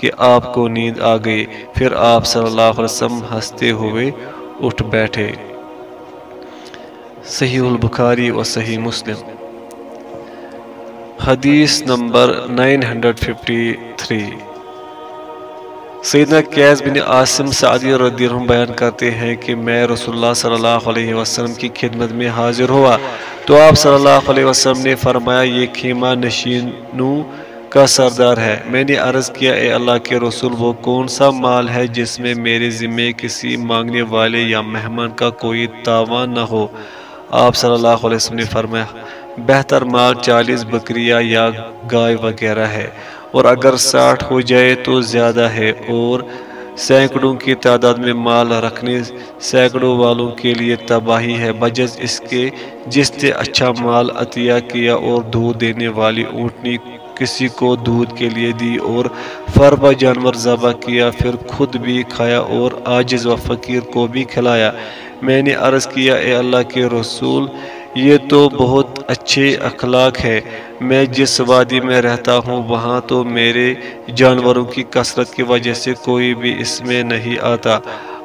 کہ آپ کو نیند آ گئی۔ پھر آپ صلی اللہ علیہ وسلم ہنستے ہوئے اٹھ بیٹھے۔ صحیح البخاری و صحیح مسلم۔ حدیث نمبر 953 سیدنا قیس بن عاصم سعدی رضی اللہ عنہ بیان کرتے ہیں کہ میں رسول اللہ صلی اللہ علیہ وسلم کی خدمت میں حاضر ہوا۔ تو آپ صلی اللہ علیہ وسلم نے فرمایا، یہ خیمہ نشینوں کا سردار ہے۔ میں نے عرض کیا، اے اللہ کے رسول، وہ کون سا مال ہے جس میں میرے ذمے کسی مانگنے والے یا مہمان کا کوئی تاوان نہ ہو؟ آپ صلی اللہ علیہ وسلم نے فرمایا، بہتر مال چالیس بکریہ یا گائے وغیرہ ہے۔ اور اگر ساٹھ ہو جائے تو زیادہ ہے۔ اور سینکڑوں کی تعداد میں مال رکھنے سینکڑوں والوں کے لیے تباہی ہے۔ بجز اس کے جس نے اچھا مال عطیہ کیا اور دودھ دینے والی اونٹنی کسی کو دودھ کے لیے دی اور فربا جانور ذبح کیا، پھر خود بھی کھایا اور عاجز و فقیر کو بھی کھلایا۔ میں نے عرض کیا، اے اللہ کے رسول یہ تو بہت اچھے اخلاق ہے۔ میں جس وادی میں رہتا ہوں، وہاں تو میرے جانوروں کی کثرت کی وجہ سے کوئی بھی اس میں نہیں آتا۔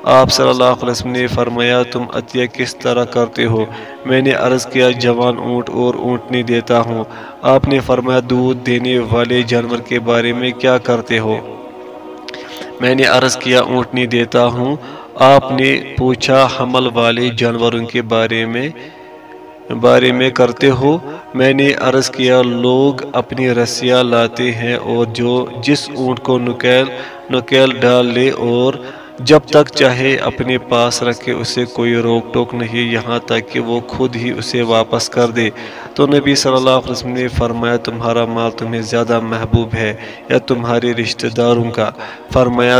آپ صلی اللہ علیہ وسلم نے فرمایا، تم عطیہ کس طرح کرتے ہو؟ میں نے عرض کیا، جوان اونٹ اور اونٹنی دیتا ہوں۔ آپ نے فرمایا، دودھ دینے والے جانور کے بارے میں کیا کرتے ہو؟ میں نے عرض کیا اونٹنی دیتا ہوں۔ آپ نے پوچھا، حمل والے جانوروں کے بارے میں بارے میں کرتے ہو۔ میں نے عرض کیا، لوگ اپنی رسیاں لاتے ہیں اور جو جس اونٹ کو نکیل نکیل ڈال لے اور جب تک چاہے اپنے پاس رکھے، اسے کوئی روک ٹوک نہیں، یہاں تک کہ وہ خود ہی اسے واپس کر دے۔ تو نبی صلی اللہ علیہ وسلم نے فرمایا، تمہارا مال تمہیں زیادہ محبوب ہے یا تمہارے رشتہ داروں کا؟ فرمایا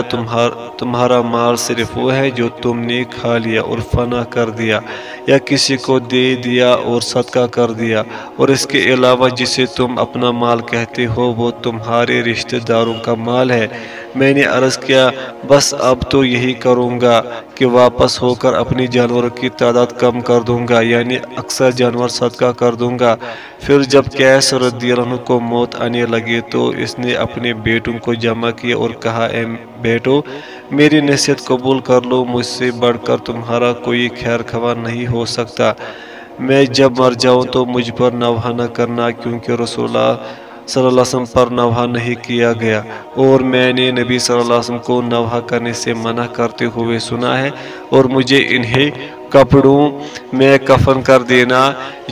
تمہارا مال صرف وہ ہے جو تم نے کھا لیا اور فنا کر دیا، یا کسی کو دے دیا اور صدقہ کر دیا؟ اور اس کے علاوہ جسے تم اپنا مال کہتے ہو، وہ تمہارے رشتہ داروں کا مال ہے۔ میں نے عرض کیا، بس اب تو یہی کروں گا کہ واپس ہو کر اپنی جانوروں کی تعداد کم کر دوں گا یعنی اکثر جانور صدقہ کر دوں گا۔ پھر جب کیس رضی اللہ عنہ کو موت آنے لگے تو اس نے اپنے بیٹوں کو جمع کیا اور کہا، اے بیٹو، میری نصیحت قبول کر لو، مجھ سے بڑھ کر تمہارا کوئی خیر خبر نہیں ہو سکتا۔ میں جب مر جاؤں تو مجھ پر نوحہ نہ کرنا، کیونکہ رسول اللہ صلی اللہ علیہ وسلم پر نوحہ نہیں کیا گیا۔ اور میں نے نبی صلی اللہ علیہ وسلم کو نوحہ کرنے سے منع کرتے ہوئے سنا ہے اور مجھے انہیں کپڑوں میں کفن کر دینا،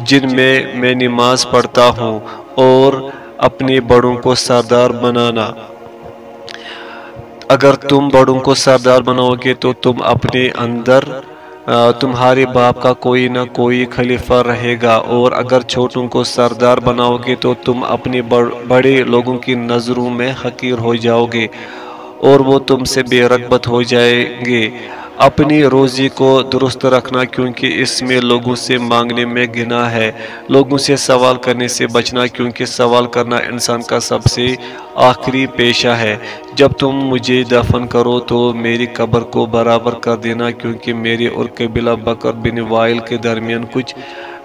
جن میں میں نماز پڑھتا ہوں، اور اپنے بڑوں کو سردار بنانا۔ اگر تم بڑوں کو سردار بناؤ گے تو تم اپنے اندر تمہارے باپ کا کوئی نہ کوئی خلیفہ رہے گا، اور اگر چھوٹوں کو سردار بناؤ گے تو تم اپنے بڑے لوگوں کی نظروں میں حقیر ہو جاؤ گے، اور وہ تم سے بے رغبت ہو جائیں گے۔ اپنی روزی کو درست رکھنا، کیونکہ اس میں لوگوں سے مانگنے میں گناہ ہے۔ لوگوں سے سوال کرنے سے بچنا، کیونکہ سوال کرنا انسان کا سب سے آخری پیشہ ہے۔ جب تم مجھے دفن کرو تو میری قبر کو برابر کر دینا، کیونکہ میری اور قبلہ بکر بن وائل کے درمیان کچھ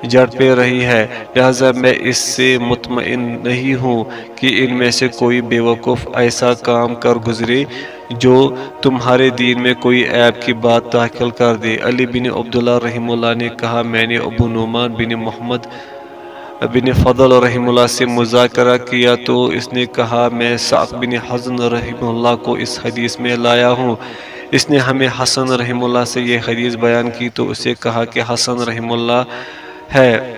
جڑ پہ رہی ہے۔ لہذا میں اس سے مطمئن نہیں ہوں کہ ان میں سے کوئی بیوقوف ایسا کام کر گزرے جو تمہارے دین میں کوئی عیب کی بات داخل کر دے۔ علی بن عبداللہ رحم اللہ نے کہا، میں نے ابو نعمان بن محمد بن فضل رحم اللہ سے مذاکرہ کیا تو اس نے کہا، میں ساق بن حسن رحم اللہ کو اس حدیث میں لایا ہوں۔ اس نے ہمیں حسن رحم اللہ سے یہ حدیث بیان کی تو اسے کہا کہ حسن رحم اللہ ہے۔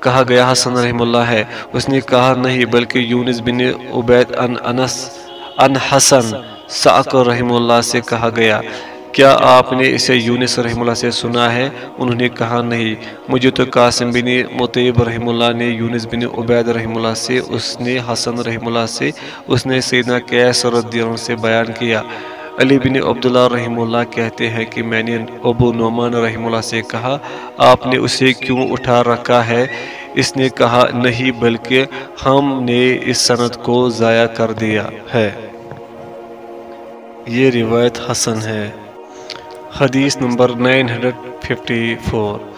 کہا گیا حسن رحم اللہ ہے۔ اس نے کہا نہیں، بلکہ یونس بن عبید ان انس ان حسن ساق رحم اللہ سے کہا گیا۔ کیا آپ نے اسے یونس رحم اللہ سے سنا ہے؟ انہوں نے کہا نہیں۔ مجھے تو قاسم بن مطیب رحم اللہ نے یونس بن عبید رحم اللہ سے، اس نے حسن رحم اللہ سے، اس نے سیدنا کیس رضی اللہ سے بیان کیا۔ علی بن عبداللہ رحم اللہ کہتے ہیں کہ میں نے ابو نعمان رحم اللہ سے کہا، آپ نے اسے کیوں اٹھا رکھا ہے؟ اس نے کہا، نہیں، بلکہ ہم نے اس سند کو ضائع کر دیا ہے۔ یہ روایت حسن ہے۔ حدیث نمبر 954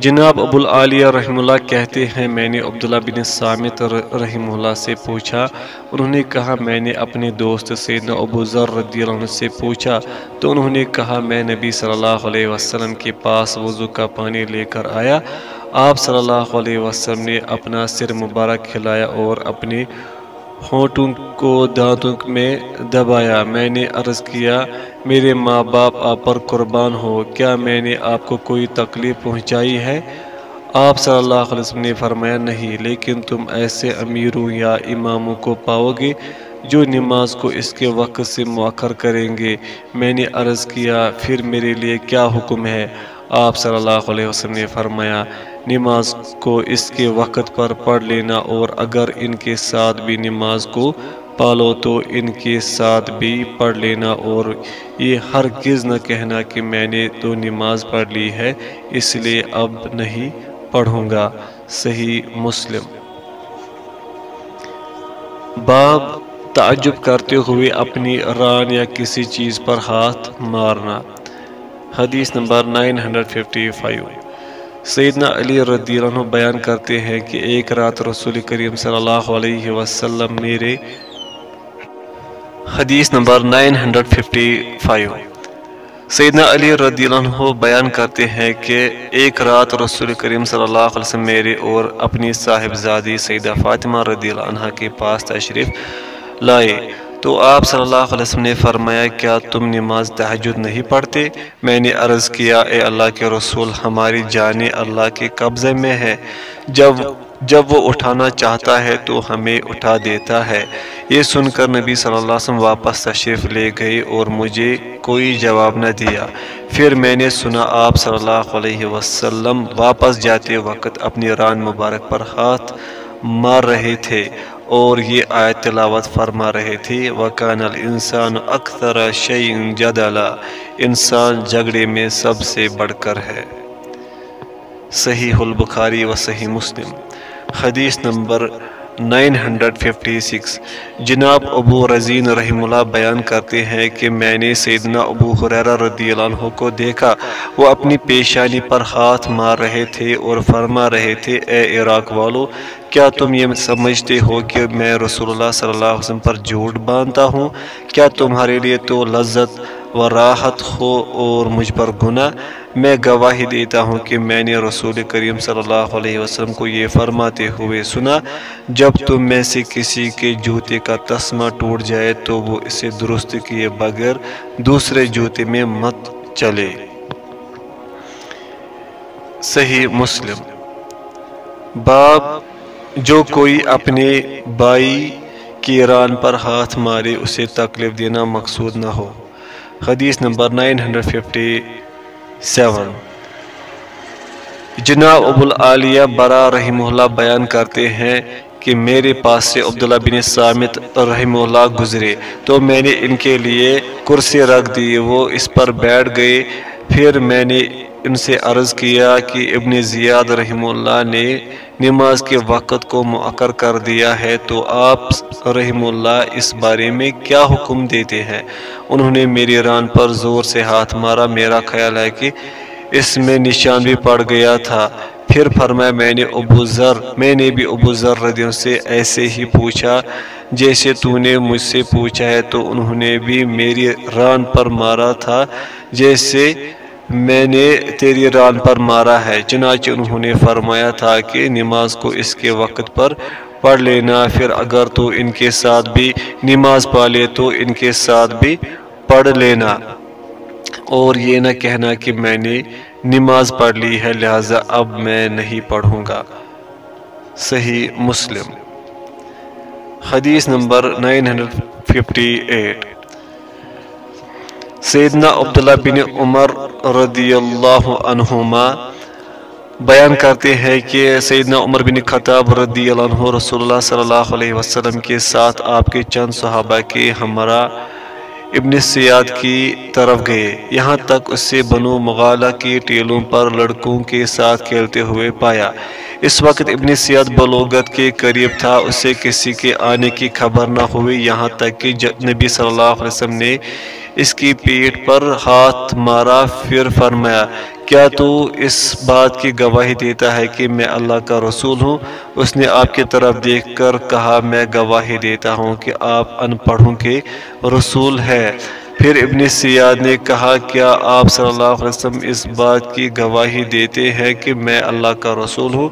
جناب ابو العالیہ رحم اللہ کہتے ہیں، میں نے عبداللہ بن سامت رحم اللہ سے پوچھا، انہوں نے کہا، میں نے اپنے دوست سیدنا ابو ذر رضی اللہ عنہ سے پوچھا، تو انہوں نے کہا، میں نبی صلی اللہ علیہ وسلم کے پاس وضو کا پانی لے کر آیا۔ آپ صلی اللہ علیہ وسلم نے اپنا سر مبارک کھلایا اور اپنے ہونٹوں کو دانتوں میں دبایا، میں نے عرض کیا، میرے ماں باپ آپ پر قربان ہو، کیا میں نے آپ کو کوئی تکلیف پہنچائی ہے؟ آپ صلی اللہ علیہ وسلم نے فرمایا، نہیں، لیکن تم ایسے امیروں یا اماموں کو پاؤ گے جو نماز کو اس کے وقت سے مؤخر کریں گے۔ میں نے عرض کیا، پھر میرے لیے کیا حکم ہے؟ آپ صلی اللہ علیہ وسلم نے فرمایا، نماز کو اس کے وقت پر پڑھ لینا اور اگر ان کے ساتھ بھی نماز کو پالو تو ان کے ساتھ بھی پڑھ لینا اور یہ ہرگز نہ کہنا کہ میں نے تو نماز پڑھ لی ہے، اس لیے اب نہیں پڑھوں گا۔ صحیح مسلم۔ باب تعجب کرتے ہوئے اپنی ران یا کسی چیز پر ہاتھ مارنا۔ حدیث نمبر 955 سیدنا علی رضی اللہ عنہ بیان کرتے ہیں کہ ایک رات رسول کریم صلی اللہ علیہ وسلم میرے حدیث نمبر 955 سیدنا علی رضی اللہ عنہ بیان کرتے ہیں کہ ایک رات رسول کریم صلی اللہ علیہ وسلم میرے اور اپنی صاحبزادی سیدہ فاطمہ رضی اللہ عنہ کے پاس تشریف لائے۔ تو آپ صلی اللہ علیہ وسلم نے فرمایا، کیا تم نماز تحجد نہیں پڑھتے؟ میں نے عرض کیا، اے اللہ کے رسول، ہماری جانیں اللہ کے قبضے میں ہے جب جب وہ اٹھانا چاہتا ہے تو ہمیں اٹھا دیتا ہے۔ یہ سن کر نبی صلی اللہ علیہ وسلم واپس تشریف لے گئے اور مجھے کوئی جواب نہ دیا۔ پھر میں نے سنا، آپ صلی اللہ علیہ وسلم واپس جاتے وقت اپنی ران مبارک پر ہاتھ مار رہے تھے۔ اور یہ آیت تلاوت فرما رہے تھے، وَكَانَ الْإِنسَانُ أَكْثَرَ شَيْءٍ جَدَلَا، انسان جھگڑے میں سب سے بڑھ کر ہے۔ صحیح البخاری و صحیح مسلم۔ حدیث نمبر 956 جناب ابو رضین رحم اللہ بیان کرتے ہیں کہ میں نے سیدنا ابو حریرہ رضی اللہ عنہ کو دیکھا۔ وہ اپنی پیشانی پر ہاتھ مار رہے تھے اور فرما رہے تھے، اے عراق والو، کیا تم یہ سمجھتے ہو کہ میں رسول اللہ صلی اللہ علیہ وسلم پر جھوٹ باندھتا ہوں؟ کیا تمہارے لیے تو لذت و راحت ہو اور مجھ پر گناہ، میں گواہی دیتا ہوں کہ میں نے رسول کریم صلی اللہ علیہ وسلم کو یہ فرماتے ہوئے سنا، جب تم میں سے کسی کے جوتے کا تسمہ ٹوٹ جائے تو وہ اسے درست کیے بغیر دوسرے جوتے میں مت چلے۔ صحیح مسلم۔ باب جو کوئی اپنے بائی کی ران پر ہاتھ مارے، اسے تکلیف دینا مقصود نہ ہو۔ حدیث نمبر 957 جناب ابو العالیہ برا رحمہ اللہ بیان کرتے ہیں کہ میرے پاس سے عبداللہ بن سامت رحمہ اللہ گزرے۔ تو میں نے ان کے لیے کرسی رکھ دی، وہ اس پر بیٹھ گئے۔ پھر میں نے ان سے عرض کیا کہ ابن زیاد رحمہ اللہ نے نماز کے وقت کو مؤخر کر دیا ہے تو آپ رحم اللہ اس بارے میں کیا حکم دیتے ہیں؟ انہوں نے میری ران پر زور سے ہاتھ مارا، میرا خیال ہے کہ اس میں نشان بھی پڑ گیا تھا۔ پھر فرمایا، میں نے ابو ذر، میں نے بھی ابو ذر رضی سے ایسے ہی پوچھا، جیسے تو نے مجھ سے پوچھا ہے تو انہوں نے بھی میری ران پر مارا تھا، جیسے میں نے تیری ران پر مارا ہے، چنانچہ انہوں نے فرمایا تھا کہ نماز کو اس کے وقت پر پڑھ لینا، پھر اگر تو ان کے ساتھ بھی نماز پا لے تو ان کے ساتھ بھی پڑھ لینا۔ اور یہ نہ کہنا کہ میں نے نماز پڑھ لی ہے، لہٰذا اب میں نہیں پڑھوں گا۔ صحیح مسلم۔ حدیث نمبر 958 سیدنا عبداللہ بن عمر رضی اللہ عنہما بیان کرتے ہیں کہ سیدنا عمر بن خطاب رضی اللہ عنہ رسول اللہ صلی اللہ علیہ وسلم کے ساتھ آپ کے چند صحابہ کے ہمراہ ابن سیاد کی طرف گئے۔ یہاں تک اس سے بنو مغالہ کی ٹیلوں پر لڑکوں کے ساتھ کھیلتے ہوئے پایا۔ اس وقت ابن سیاد بلوغت کے قریب تھا، اسے کسی کے آنے کی خبر نہ ہوئی، یہاں تک کہ نبی صلی اللہ علیہ وسلم نے اس کی پیٹ پر ہاتھ مارا، پھر فرمایا، کیا تو اس بات کی گواہی دیتا ہے کہ میں اللہ کا رسول ہوں؟ اس نے آپ کی طرف دیکھ کر کہا، میں گواہی دیتا ہوں کہ آپ ان پڑھوں کے رسول ہے پھر ابن سیاد نے کہا، کیا آپ صلی اللہ علیہ وسلم اس بات کی گواہی دیتے ہیں کہ میں اللہ کا رسول ہوں؟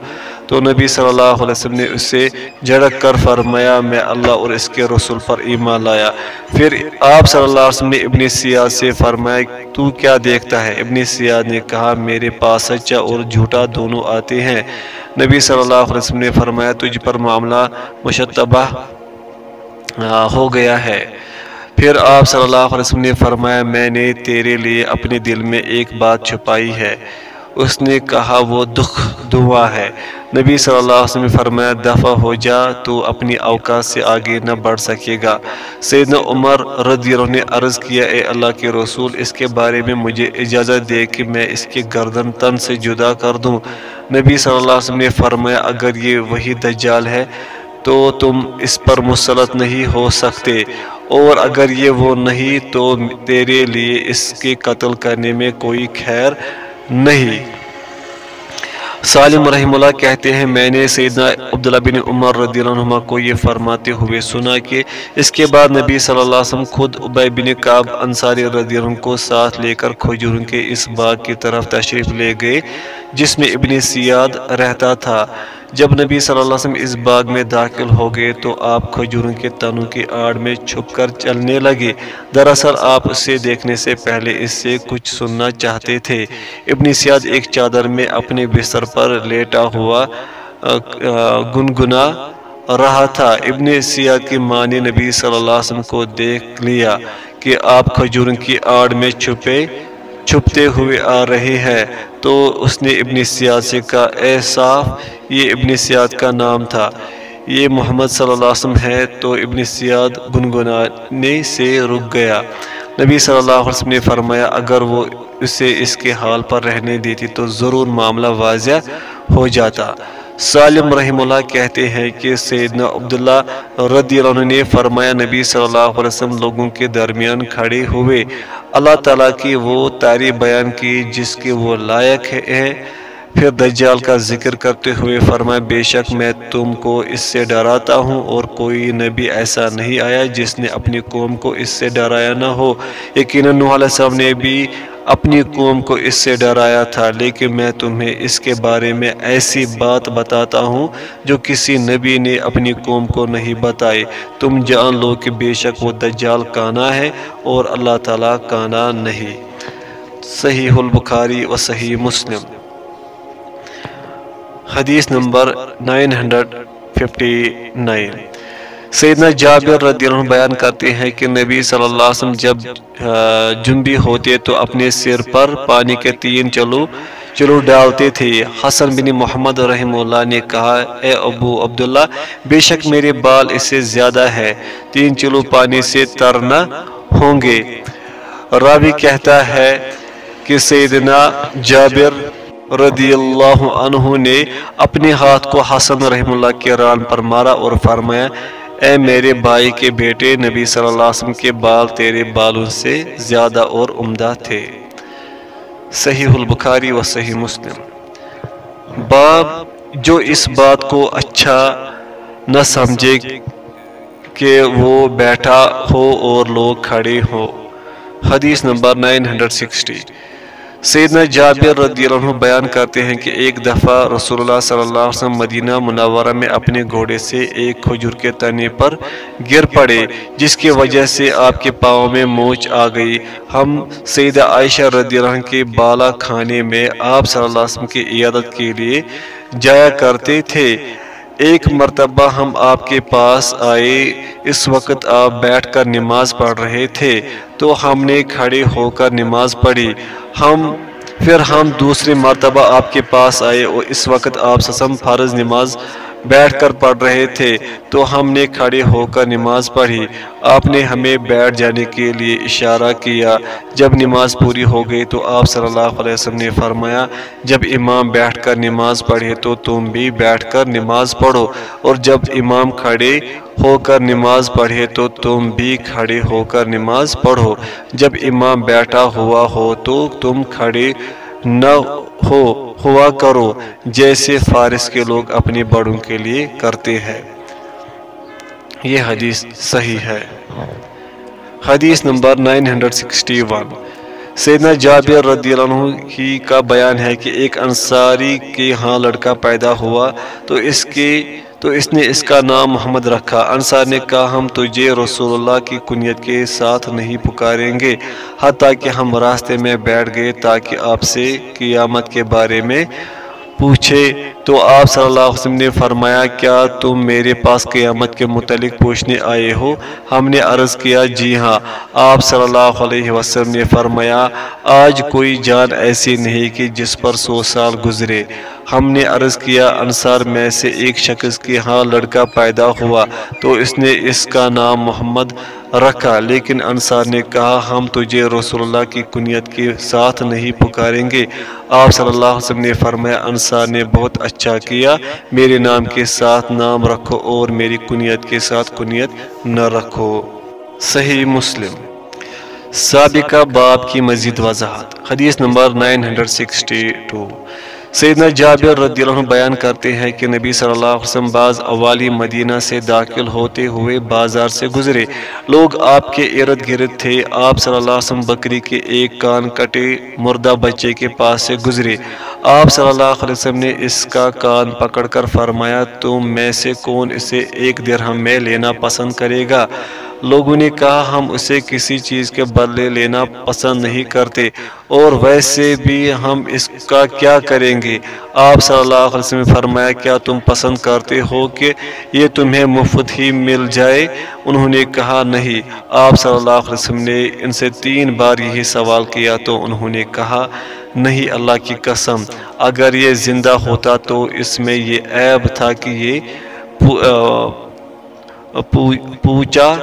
تو نبی صلی اللہ علیہ وسلم نے اس سے جھڑک کر فرمایا، میں اللہ اور اس کے رسول پر ایمان لایا۔ پھر آپ صلی اللہ علیہ وسلم نے ابن سیاد سے فرمایا، تو کیا دیکھتا ہے؟ ابن سیاد نے کہا، میرے پاس سچا اور جھوٹا دونوں آتے ہیں۔ نبی صلی اللہ علیہ وسلم نے فرمایا، تجھ پر معاملہ مشتبہ ہو گیا ہے۔ پھر آپ صلی اللہ علیہ وسلم نے فرمایا، میں نے تیرے لیے اپنے دل میں ایک بات چھپائی ہے۔ اس نے کہا، وہ دکھ دعا ہے۔ نبی صلی اللہ علیہ وسلم نے فرمایا دفع ہو جا، تو اپنی اوقات سے آگے نہ بڑھ سکے گا۔ سیدنا عمر رضی اللہ نے عرض کیا، اے اللہ کے رسول، اس کے بارے میں مجھے اجازت دے کہ میں اس کے گردن تن سے جدا کر دوں۔ نبی صلی اللہ علیہ وسلم نے فرمایا، اگر یہ وہی دجال ہے تو تم اس پر مسلط نہیں ہو سکتے۔ اور اگر یہ وہ نہیں تو تیرے لیے اس کے قتل کرنے میں کوئی خیر نہیں۔ سالم رحم اللہ کہتے ہیں، میں نے سیدنا عبداللہ بن عمر رضی اللہ عنہ کو یہ فرماتے ہوئے سنا کہ اس کے بعد نبی صلی اللہ علیہ وسلم خود عبی بن کعب انصاری رضی اللہ عنہ کو ساتھ لے کر کھجوروں کے اس باغ کی طرف تشریف لے گئے۔ جس میں ابن سیاد رہتا تھا۔ جب نبی صلی اللہ علیہ وسلم اس باغ میں داخل ہو گئے تو آپ کھجوروں کے تنوں کی آڑ میں چھپ کر چلنے لگے۔ دراصل آپ اسے دیکھنے سے پہلے اس سے کچھ سننا چاہتے تھے۔ ابن سیاد ایک چادر میں اپنے بستر پر لیٹا ہوا گنگنا رہا تھا۔ ابن سیاد کی ماں نے نبی صلی اللہ علیہ وسلم کو دیکھ لیا کہ آپ کھجوروں کی آڑ میں چھپے، چھپتے ہوئے آ رہے ہیں۔ تو اس نے ابن سیاد سے کہا، اے صاف، یہ ابن سیاد کا نام تھا۔ یہ محمد صلی اللہ علیہ وسلم ہے تو ابن سیاد گنگنانے سے رک گیا۔ نبی صلی اللہ علیہ وسلم نے فرمایا، اگر وہ اسے اس کے حال پر رہنے دیتی تو ضرور معاملہ واضح ہو جاتا۔ سالم رحم اللہ کہتے ہیں کہ سیدنا عبداللہ رضی اللہ عنہ نے فرمایا نبی صلی اللہ علیہ وسلم لوگوں کے درمیان کھڑے ہوئے۔ اللہ تعالیٰ کی وہ تعریف بیان کی جس کے وہ لائق ہیں۔ پھر دجال کا ذکر کرتے ہوئے فرمایا، بے شک میں تم کو اس سے ڈراتا ہوں اور کوئی نبی ایسا نہیں آیا جس نے اپنی قوم کو اس سے ڈرایا نہ ہو۔ یقیناً نوح علیہ السلام نے بھی اپنی قوم کو اس سے ڈرایا تھا، لیکن میں تمہیں اس کے بارے میں ایسی بات بتاتا ہوں جو کسی نبی نے اپنی قوم کو نہیں بتائی۔ تم جان لو کہ بے شک وہ دجال کانا ہے اور اللہ تعالیٰ کانا نہیں۔ صحیح البخاری و صحیح مسلم۔ حدیث نمبر 959 سیدنا جابر رضی اللہ عنہ بیان کرتے ہیں کہ نبی صلی اللہ علیہ وسلم جب جنبی ہوتے تو اپنے سر پر پانی کے تین چلو چلو ڈالتے تھے۔ حسن بن محمد رحم اللہ نے کہا، اے ابو عبداللہ، بے شک میرے بال اس سے زیادہ ہے تین چلو پانی سے ترنا ہوں گے۔ راوی کہتا ہے کہ سیدنا جابر رضی اللہ عنہ نے اپنے ہاتھ کو حسن رحم اللہ کے ران پر مارا اور فرمایا، اے میرے بھائی کے بیٹے، نبی صلی اللہ علیہ وسلم کے بال تیرے بالوں سے زیادہ اور عمدہ تھے۔ صحیح البخاری و صحیح مسلم۔ باب جو اس بات کو اچھا نہ سمجھے کہ وہ بیٹھا ہو اور لوگ کھڑے ہو حدیث نمبر 960 سیدنا جابر رضی اللہ عنہ بیان کرتے ہیں کہ ایک دفعہ رسول اللہ صلی اللہ علیہ وسلم مدینہ منورہ میں اپنے گھوڑے سے ایک کھجور کے تنے پر گر پڑے، جس کی وجہ سے آپ کے پاؤں میں موچ آ گئی۔ ہم سیدہ عائشہ رضی اللہ عنہ کے بالا کھانے میں آپ صلی اللہ علیہ وسلم کی عیادت کے لیے جایا کرتے تھے۔ ایک مرتبہ ہم آپ کے پاس آئے، اس وقت آپ بیٹھ کر نماز پڑھ رہے تھے۔ تو ہم نے کھڑے ہو کر نماز پڑھی۔ ہم پھر ہم دوسری مرتبہ آپ کے پاس آئے اور اس وقت آپ سسم فرض نماز بیٹھ کر پڑھ رہے تھے، تو ہم نے کھڑے ہو کر نماز پڑھی۔ آپ نے ہمیں بیٹھ جانے کے لیے اشارہ کیا۔ جب نماز پوری ہو گئی تو آپ صلی اللہ علیہ وسلم نے فرمایا، جب امام بیٹھ کر نماز پڑھے تو تم بھی بیٹھ کر نماز پڑھو۔ اور جب امام کھڑے ہو کر نماز پڑھے تو تم بھی کھڑے ہو کر نماز پڑھو۔ جب امام بیٹھا ہوا ہو تو تم کھڑے نہ ہو، ہوا کرو، جیسے فارس کے لوگ اپنی بڑوں کے لیے کرتے ہیں۔ یہ حدیث صحیح ہے۔ حدیث نمبر 961 سیدنا جابر رضی اللہ عنہ ہی کا بیان ہے کہ ایک انصاری کے ہاں لڑکا پیدا ہوا تو اس کے تو اس نے اس کا نام محمد رکھا۔ انصار نے کہا، ہم تجھے رسول اللہ کی کنیت کے ساتھ نہیں پکاریں گے، حتیٰ کہ ہم راستے میں بیٹھ گئے تاکہ آپ سے قیامت کے بارے میں پوچھے تو آپ صلی اللہ علیہ وسلم نے فرمایا، کیا تم میرے پاس قیامت کے متعلق پوچھنے آئے ہو؟ ہم نے عرض کیا جی ہاں۔ آپ صلی اللہ علیہ وسلم نے فرمایا، آج کوئی جان ایسی نہیں کہ جس پر سو سال گزرے۔ ہم نے عرض کیا، انصار میں سے ایک شخص کے ہاں لڑکا پیدا ہوا، تو اس نے اس کا نام محمد رکھا، لیکن انصار نے کہا، ہم تجھے رسول اللہ کی کنیت کے ساتھ نہیں پکاریں گے۔ آپ صلی اللہ علیہ وسلم نے فرمایا، انصار نے بہت اچھا کیا۔ میرے نام کے ساتھ نام رکھو اور میری کنیت کے ساتھ کنیت نہ رکھو۔ صحیح مسلم۔ سابقہ باب کی مزید وضاحت۔ حدیث نمبر 962 سیدنا جابر رضی اللہ عنہ بیان کرتے ہیں کہ نبی صلی اللہ علیہ وسلم بعض اوالی مدینہ سے داخل ہوتے ہوئے بازار سے گزرے۔ لوگ آپ کے ارد گرد تھے۔ آپ صلی اللہ علیہ وسلم بکری کے ایک کان کٹے مردہ بچے کے پاس سے گزرے۔ آپ صلی اللہ علیہ وسلم نے اس کا کان پکڑ کر فرمایا، تم میں سے کون اسے ایک درہم میں لینا پسند کرے گا؟ لوگوں نے کہا، ہم اسے کسی چیز کے بدلے لینا پسند نہیں کرتے اور ویسے بھی ہم اس کا کیا کریں گے؟ آپ صلی اللہ علیہ وسلم نے فرمایا، کیا تم پسند کرتے ہو کہ یہ تمہیں مفت ہی مل جائے؟ انہوں نے کہا، نہیں۔ آپ صلی اللہ علیہ وسلم نے ان سے تین بار یہی سوال کیا، تو انہوں نے کہا، نہیں، اللہ کی قسم، اگر یہ زندہ ہوتا تو اس میں یہ عیب تھا کہ یہ پوچا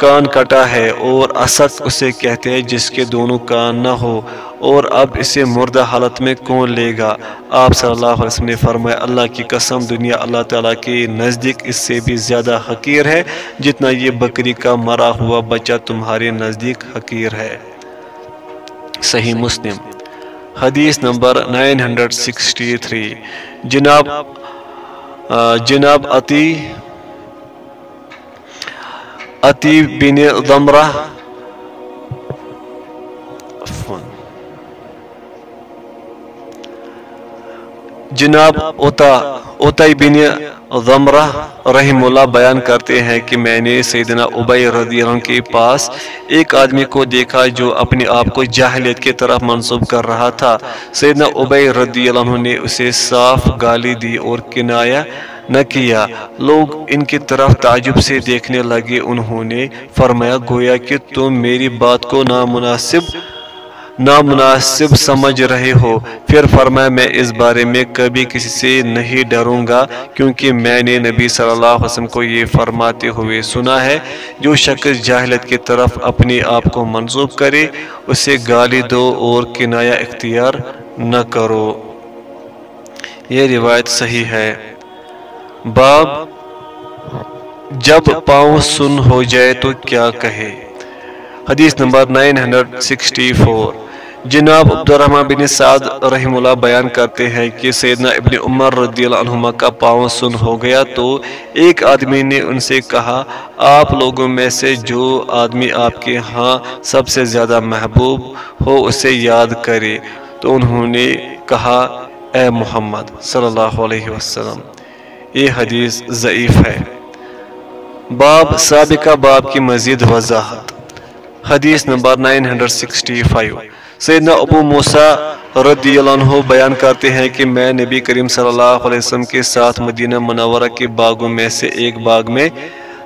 کان کٹا ہے اور اسد اسے کہتے ہیں جس کے دونوں کان نہ ہو، اور اب اسے مردہ حالت میں کون لے گا؟ آپ صلی اللہ علیہ وسلم نے فرمایا، اللہ کی قسم، دنیا اللہ تعالیٰ کے نزدیک اس سے بھی زیادہ حقیر ہے جتنا یہ بکری کا مرا ہوا بچہ تمہارے نزدیک حقیر ہے۔ صحیح مسلم۔ حدیث نمبر 963 جناب جناب عطی عطی بن ضمرہ جناب اوتا اوتائی بن ضمرہ رحم اللہ بیان کرتے ہیں کہ میں نے سیدنا عبی رضی اللہ عنہ کے پاس ایک آدمی کو دیکھا جو اپنے آپ کو جاہلیت کے طرف منصوب کر رہا تھا سیدنا عبی رضی اللہ عنہ نے اسے صاف گالی دی اور کنایا نہ کیا۔ لوگ ان کی طرف تعجب سے دیکھنے لگے۔ انہوں نے فرمایا، گویا کہ تم میری بات کو نامناسب نامناسب سمجھ رہے ہو۔ پھر فرمایا، میں اس بارے میں کبھی کسی سے نہیں ڈروں گا، کیونکہ میں نے نبی صلی اللہ علیہ وسلم کو یہ فرماتے ہوئے سنا ہے، جو شخص جاہلت کی طرف اپنے آپ کو منصوب کرے، اسے گالی دو اور کنایا اختیار نہ کرو۔ یہ روایت صحیح ہے۔ باب، جب پاؤں سن ہو جائے تو کیا کہے؟ حدیث نمبر 964 جناب عبد الرحمن بن سعد رحم اللہ بیان کرتے ہیں کہ سیدنا ابن عمر رضی اللہ عنہما کا پاؤں سن ہو گیا تو ایک آدمی نے ان سے کہا، آپ لوگوں میں سے جو آدمی آپ کے ہاں سب سے زیادہ محبوب ہو اسے یاد کرے۔ تو انہوں نے کہا، اے محمد صلی اللہ علیہ وسلم یہ حدیث ضعیف ہے۔ باب سابقہ، باب کی مزید وضاحت۔ حدیث نمبر 965 سیدنا ابو موسیٰ رضی اللہ عنہ بیان کرتے ہیں کہ میں نبی کریم صلی اللہ علیہ وسلم کے ساتھ مدینہ منورہ کے باغوں میں سے ایک باغ میں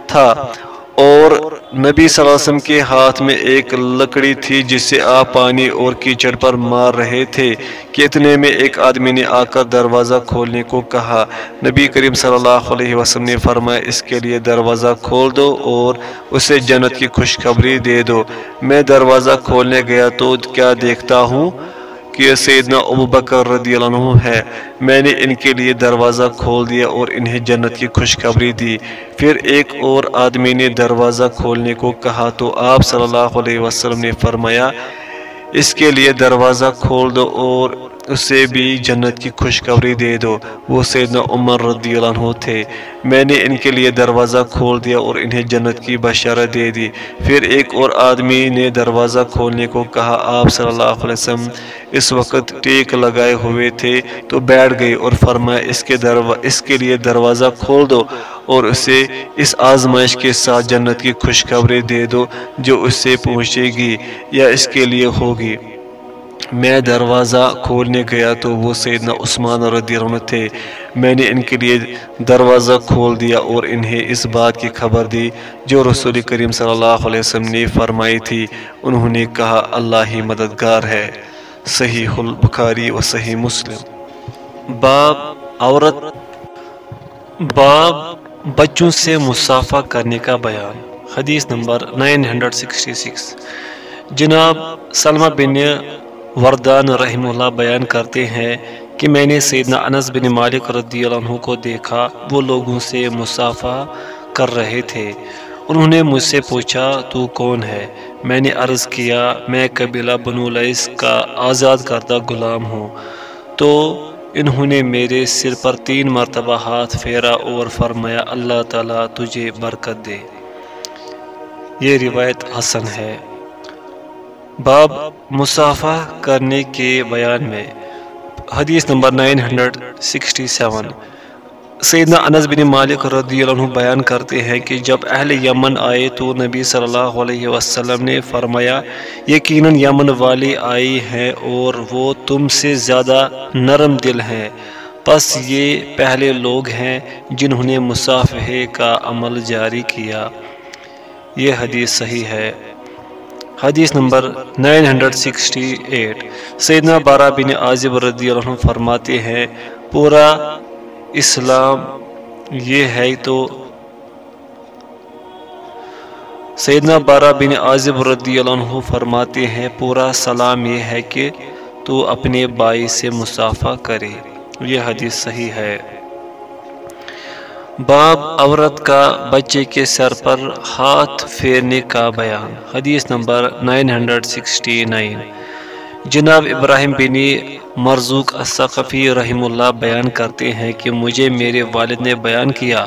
تھا۔ اور نبی صلی اللہ علیہ وسلم کے ہاتھ میں ایک لکڑی تھی جسے آپ پانی اور کیچڑ پر مار رہے تھے۔ کہ اتنے میں ایک آدمی نے آ کر دروازہ کھولنے کو کہا۔ نبی کریم صلی اللہ علیہ وسلم نے فرمایا، اس کے لیے دروازہ کھول دو اور اسے جنت کی خوشخبری دے دو۔ میں دروازہ کھولنے گیا تو کیا دیکھتا ہوں؟ کہ سیدنا ابو بکر رضی اللہ عنہ ہے۔ میں نے ان کے لیے دروازہ کھول دیا اور انہیں جنت کی خوشخبری دی۔ پھر ایک اور آدمی نے دروازہ کھولنے کو کہا تو آپ صلی اللہ علیہ وسلم نے فرمایا، اس کے لیے دروازہ کھول دو اور اسے بھی جنت کی خوشخبری دے دو۔ وہ سیدنا عمر رضی اللہ عنہ تھے۔ میں نے ان کے لیے دروازہ کھول دیا اور انہیں جنت کی بشارت دے دی۔ پھر ایک اور آدمی نے دروازہ کھولنے کو کہا، آپ صلی اللہ علیہ وسلم اس وقت ٹیک لگائے ہوئے تھے تو بیٹھ گئے اور فرمایا، اس کے دروا، اس کے لیے دروازہ کھول دو اور اسے اس آزمائش کے ساتھ جنت کی خوشخبری دے دو جو اس سے پہنچے گی یا اس کے لیے ہوگی۔ میں دروازہ کھولنے گیا تو وہ سیدنا عثمان رضی اللہ عنہ تھے۔ میں نے ان کے لیے دروازہ کھول دیا اور انہیں اس بات کی خبر دی جو رسول کریم صلی اللہ علیہ وسلم نے فرمائی تھی۔ انہوں نے کہا، اللہ ہی مددگار ہے۔ صحیح البخاری و صحیح مسلم۔ باب عورت۔ باب بچوں سے مسافہ کرنے کا بیان۔ حدیث نمبر 966 جناب سلمہ بن وردان رحم اللہ بیان کرتے ہیں کہ میں نے سیدنا انس بن مالک رضی اللہ عنہ کو دیکھا، وہ لوگوں سے مسافہ کر رہے تھے۔ انہوں نے مجھ سے پوچھا، تو کون ہے؟ میں نے عرض کیا، میں قبیلہ بنو لیس کا آزاد کردہ غلام ہوں۔ تو انہوں نے میرے سر پر تین مرتبہ ہاتھ پھیرا اور فرمایا، اللہ تعالیٰ تجھے برکت دے۔ یہ روایت حسن ہے۔ باب مسافہ کرنے کے بیان میں۔ حدیث نمبر 967 سیدنا انس بن مالک رضی اللہ عنہ بیان کرتے ہیں کہ جب اہل یمن آئے تو نبی صلی اللہ علیہ وسلم نے فرمایا، یقیناً یمن والے آئی ہیں اور وہ تم سے زیادہ نرم دل ہیں۔ پس یہ پہلے لوگ ہیں جنہوں نے مسافہ کا عمل جاری کیا۔ یہ حدیث صحیح ہے۔ حدیث نمبر 968 سیدنا بارہ بن عازب رضی اللہ عنہ فرماتے ہیں، پورا اسلام یہ ہے تو سیدنا بارہ بن عازب رضی اللہ عنہ فرماتے ہیں، پورا سلام یہ ہے کہ تو اپنے بائی سے مسافہ کرے۔ یہ حدیث صحیح ہے۔ باب عورت کا بچے کے سر پر ہاتھ پھیرنے کا بیان۔ حدیث نمبر 969 جناب ابراہیم بن مرزوق الثقفی رحم اللہ بیان کرتے ہیں کہ مجھے میرے والد نے بیان کیا،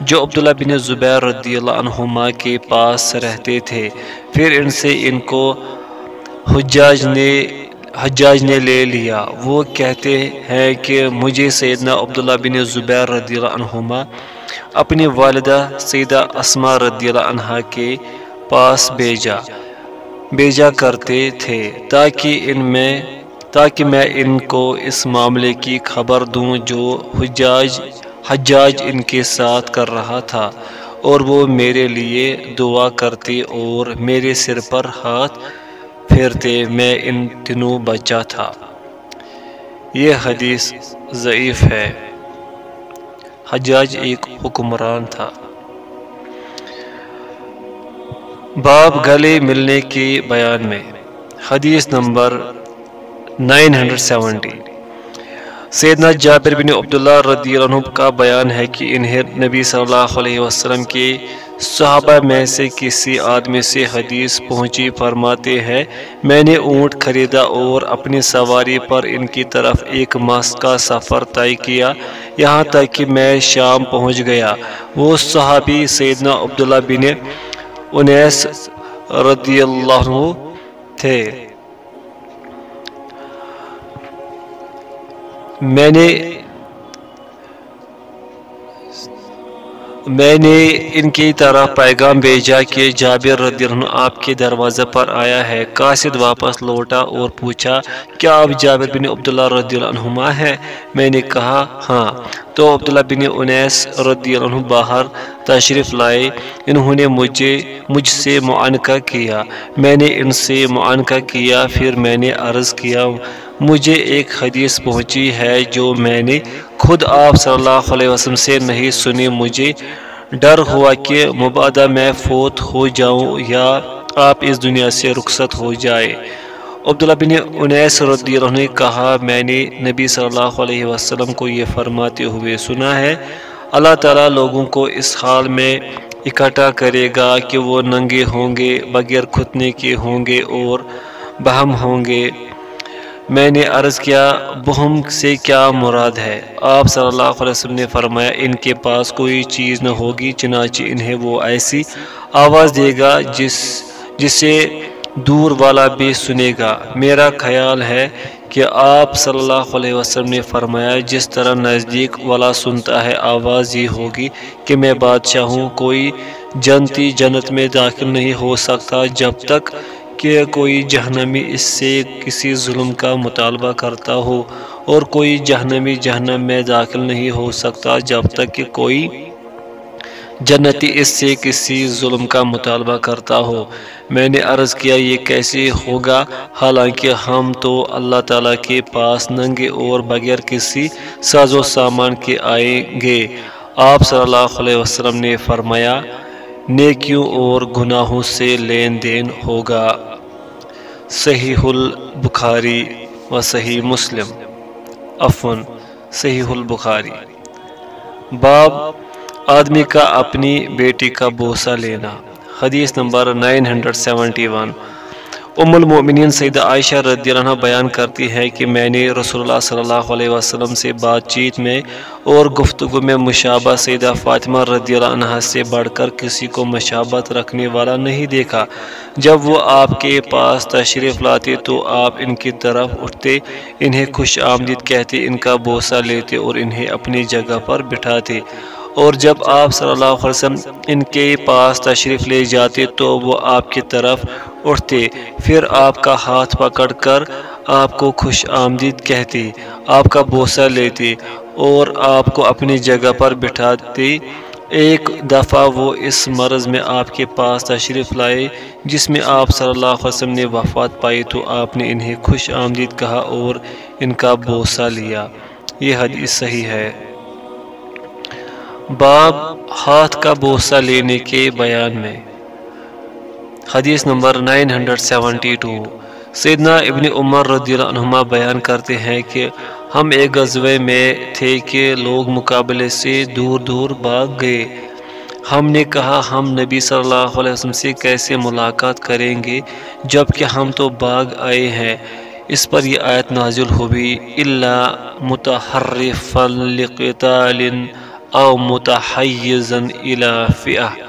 جو عبداللہ بن زبیر رضی اللہ عنہما کے پاس رہتے تھے۔ پھر ان سے ان کو حجاج نے حجاج نے لے لیا۔ وہ کہتے ہیں کہ مجھے سیدنا عبداللہ بن زبیر رضی اللہ عنہما اپنی والدہ سیدہ اسما رضی اللہ عنہ کے پاس بھیجا۔ بھیجا کرتے تھے تاکہ ان میں، تاکہ میں ان کو اس معاملے کی خبر دوں جو حجاج حجاج ان کے ساتھ کر رہا تھا۔ اور وہ میرے لیے دعا کرتے اور میرے سر پر ہاتھ پھیرتے میں ان دنوں بچا تھا۔ یہ حدیث ضعیف ہے۔ حجاج ایک حکمران تھا۔ باب گلے ملنے کے بیان میں۔ حدیث نمبر 970 سیدنا جابر بن عبداللہ رضی اللہ عنہ کا بیان ہے کہ انہیں نبی صلی اللہ علیہ وسلم کے صحابہ میں سے کسی آدمی سے حدیث پہنچی، فرماتے ہیں، میں نے اونٹ خریدا اور اپنی سواری پر ان کی طرف ایک ماس کا سفر طے کیا، یہاں تک کہ میں شام پہنچ گیا۔ وہ صحابی سیدنا عبداللہ بن انیس رضی اللہ عنہ تھے۔ میں میں نے ان کی طرف پیغام بھیجا کہ جابر رضی اللہ عنہ آپ کے دروازے پر آیا ہے۔ قاصد واپس لوٹا اور پوچھا، کیا آپ جابر بن عبداللہ رضی اللہ عنہما ہے میں نے کہا ہاں۔ تو عبداللہ بن انیس رضی اللہ عنہ باہر تشریف لائے۔ انہوں نے مجھے، مجھ سے معانقہ کیا۔ میں نے ان سے معانقہ کیا، پھر میں نے عرض کیا، مجھے ایک حدیث پہنچی ہے جو میں نے خود آپ صلی اللہ علیہ وسلم سے نہیں سنی، مجھے ڈر ہوا کہ مبادہ میں فوت ہو جاؤں یا آپ اس دنیا سے رخصت ہو جائے عبداللہ بن انیس رضی اللہ عنہ نے کہا، میں نے نبی صلی اللہ علیہ وسلم کو یہ فرماتے ہوئے سنا ہے، اللہ تعالیٰ لوگوں کو اس حال میں اکٹھا کرے گا کہ وہ ننگے ہوں گے، بغیر کھتنے کے ہوں گے اور بہم ہوں گے۔ میں نے عرض کیا، بہم سے کیا مراد ہے؟ آپ صلی اللہ علیہ وسلم نے فرمایا، ان کے پاس کوئی چیز نہ ہوگی، چنانچہ انہیں وہ ایسی آواز دے گا، جس، جسے دور والا بھی سنے گا۔ میرا خیال ہے کہ آپ صلی اللہ علیہ وسلم نے فرمایا، جس طرح نزدیک والا سنتا ہے، آواز یہ ہوگی کہ میں بادشاہ ہوں، کوئی جنتی جنت میں داخل نہیں ہو سکتا، جب تک کہ کوئی جہنمی اس سے کسی ظلم کا مطالبہ کرتا ہو اور کوئی جہنمی جہنم میں داخل نہیں ہو سکتا جب تک کہ کوئی جنتی اس سے کسی ظلم کا مطالبہ کرتا ہو۔ میں نے عرض کیا یہ کیسے ہوگا؟ حالانکہ ہم تو اللہ تعالیٰ کے پاس ننگے اور بغیر کسی ساز و سامان کے آئیں گے۔ آپ صلی اللہ علیہ وسلم نے فرمایا نیکیوں اور گناہوں سے لین دین ہوگا۔ صحیح البخاری و صحیح مسلم۔ افن صحیح البخاری باب، آدمی کا اپنی بیٹی کا بوسہ لینا۔ حدیث نمبر 971 ام المؤمنین سیدہ عائشہ رضی اللہ عنہ بیان کرتی ہے کہ میں نے رسول اللہ صلی اللہ علیہ وسلم سے بات چیت میں اور گفتگو میں مشابہ سیدہ فاطمہ رضی اللہ عنہ سے بڑھ کر کسی کو مشابت رکھنے والا نہیں دیکھا۔ جب وہ آپ کے پاس تشریف لاتے تو آپ ان کی طرف اٹھتے، انہیں خوش آمدید کہتے، ان کا بوسہ لیتے اور انہیں اپنی جگہ پر بٹھاتے۔ اور جب آپ صلی اللہ علیہ وسلم ان کے پاس تشریف لے جاتے تو وہ آپ کی طرف اٹھتے پھر آپ کا ہاتھ پکڑ کر آپ کو خوش آمدید کہتے، آپ کا بوسہ لیتے اور آپ کو اپنی جگہ پر بٹھاتے۔ ایک دفعہ وہ اس مرض میں آپ کے پاس تشریف لائے، جس میں آپ صلی اللہ علیہ وسلم نے وفات پائی تو آپ نے انہیں خوش آمدید کہا اور ان کا بوسہ لیا۔ یہ حدیث صحیح ہے۔ باب ہاتھ کا بوسہ لینے کے بیان میں۔ حدیث نمبر 972 سیدنا ابن عمر رضی اللہ عنہما بیان کرتے ہیں کہ ہم ایک غزوے میں تھے کہ لوگ مقابلے سے دور دور بھاگ گئے۔ ہم نے کہا، ہم نبی صلی اللہ علیہ وسلم سے کیسے ملاقات کریں گے جبکہ ہم تو باغ آئے ہیں۔ اس پر یہ آیت نازل ہوئی۔ اللہ متحرف لقتال او متحیزن الى فئہ۔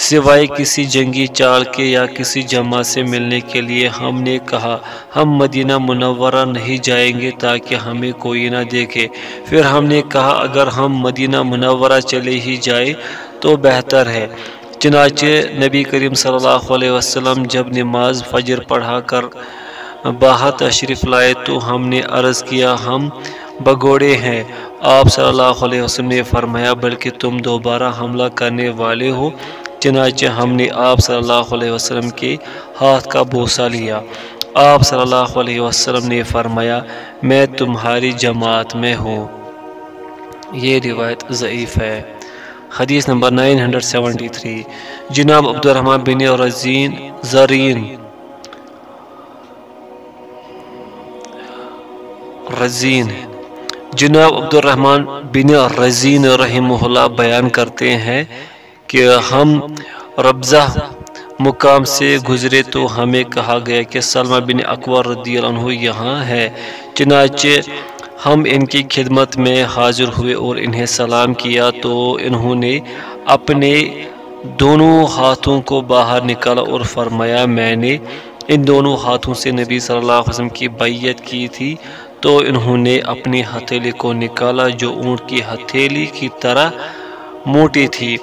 سوائے کسی جنگی چال کے یا کسی جمع سے ملنے کے لیے ہم نے کہا، ہم مدینہ منورہ نہیں جائیں گے تاکہ ہمیں کوئی نہ دیکھے۔ پھر ہم نے کہا، اگر ہم مدینہ منورہ چلے ہی جائے تو بہتر ہے۔ چنانچہ نبی کریم صلی اللہ علیہ وسلم جب نماز فجر پڑھا کر باہر تشریف لائے تو ہم نے عرض کیا، ہم بگوڑے ہیں۔ آپ صلی اللہ علیہ وسلم نے فرمایا، بلکہ تم دوبارہ حملہ کرنے والے ہو۔ چنانچہ ہم نے آپ صلی اللہ علیہ وسلم کے ہاتھ کا بوسہ لیا۔ آپ صلی اللہ علیہ وسلم نے فرمایا، میں تمہاری جماعت میں ہوں۔ یہ روایت ضعیف ہے۔ حدیث نمبر 973 جناب عبد الرحمن بن رزین زرین۔ رزین۔ جناب عبد الرحمن بن رزین رحمہ اللہ بیان کرتے ہیں کہ ہم ربضہ مقام سے گزرے تو ہمیں کہا گیا کہ سلمہ بن اکبر رضی اللہ عنہ یہاں ہے۔ چنانچہ ہم ان کی خدمت میں حاضر ہوئے اور انہیں سلام کیا تو انہوں نے اپنے دونوں ہاتھوں کو باہر نکالا اور فرمایا میں نے ان دونوں ہاتھوں سے نبی صلی اللہ علیہ وسلم کی بیعت کی تھی تو انہوں نے اپنی ہتھیلی کو نکالا جو اونٹ کی ہتھیلی کی طرح موٹی تھی۔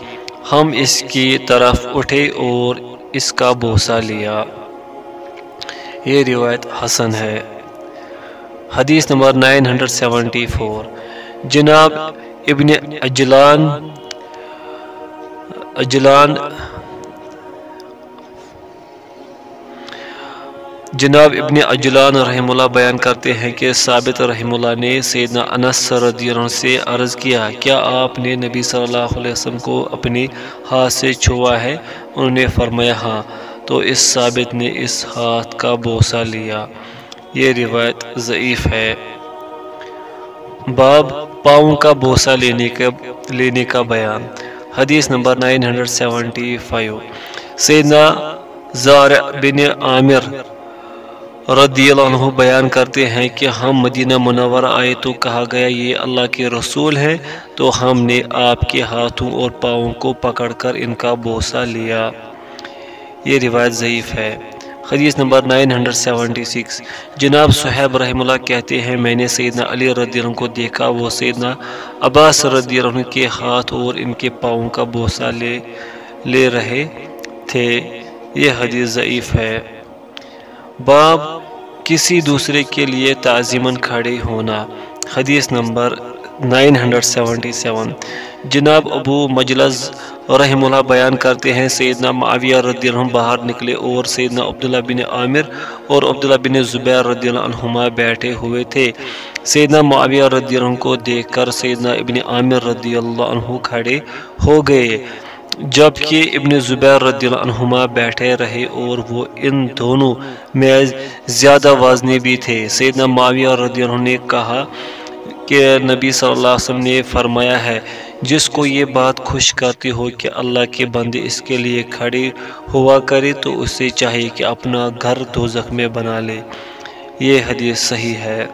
ہم اس کی طرف اٹھے اور اس کا بوسہ لیا۔ یہ روایت حسن ہے۔ حدیث نمبر 974 جناب ابن اجلان اجلان جناب ابن اجلان رحم اللہ بیان کرتے ہیں کہ ثابت رحم اللہ نے سیدنا انس رضی اللہ عنہ سے عرض کیا کیا آپ نے نبی صلی اللہ علیہ وسلم کو اپنی ہاتھ سے چھوا ہے؟ انہوں نے فرمایا ہاں۔ تو اس ثابت نے اس ہاتھ کا بوسہ لیا۔ یہ روایت ضعیف ہے۔ باب پاؤں کا بوسہ لینے کا لینے کا بیان۔ حدیث نمبر 975 سیدنا زار بن عامر رضی اللہ عنہ بیان کرتے ہیں کہ ہم مدینہ منور آئے تو کہا گیا، یہ اللہ کے رسول ہیں، تو ہم نے آپ کے ہاتھوں اور پاؤں کو پکڑ کر ان کا بوسہ لیا۔ یہ روایت ضعیف ہے۔ حدیث نمبر 976 جناب صحیب رحم اللہ کہتے ہیں، میں نے سیدنا علی رضی اللہ عنہ کو دیکھا، وہ سیدنا عباس رضی اللہ عنہ کے ہاتھ اور ان کے پاؤں کا بوسہ لے لے رہے تھے۔ یہ حدیث ضعیف ہے۔ باب کسی دوسرے کے لیے تعظیمن کھڑے ہونا۔ حدیث نمبر 977 جناب ابو مجلس رحم اللہ بیان کرتے ہیں، سیدنا معاویہ رضی اللہ عنہ باہر نکلے اور سیدنا عبداللہ بن عامر اور عبداللہ بن زبیر رضی اللہ عنہما بیٹھے ہوئے تھے۔ سیدنا معاویہ رضی اللہ عنہ کو دیکھ کر سیدنا ابن عامر رضی اللہ عنہ کھڑے ہو گئے۔ جبکہ ابن زبیر رضی اللہ عنہما بیٹھے رہے اور وہ ان دونوں میں زیادہ وزنی بھی تھے۔ سیدنا معاویہ رضی اللہ عنہ نے کہا کہ نبی صلی اللہ علیہ وسلم نے فرمایا ہے، جس کو یہ بات خوش کرتی ہو کہ اللہ کے بندے اس کے لیے کھڑے ہوا کرے تو اسے چاہیے کہ اپنا گھر دوزخ میں بنا لے۔ یہ حدیث صحیح ہے۔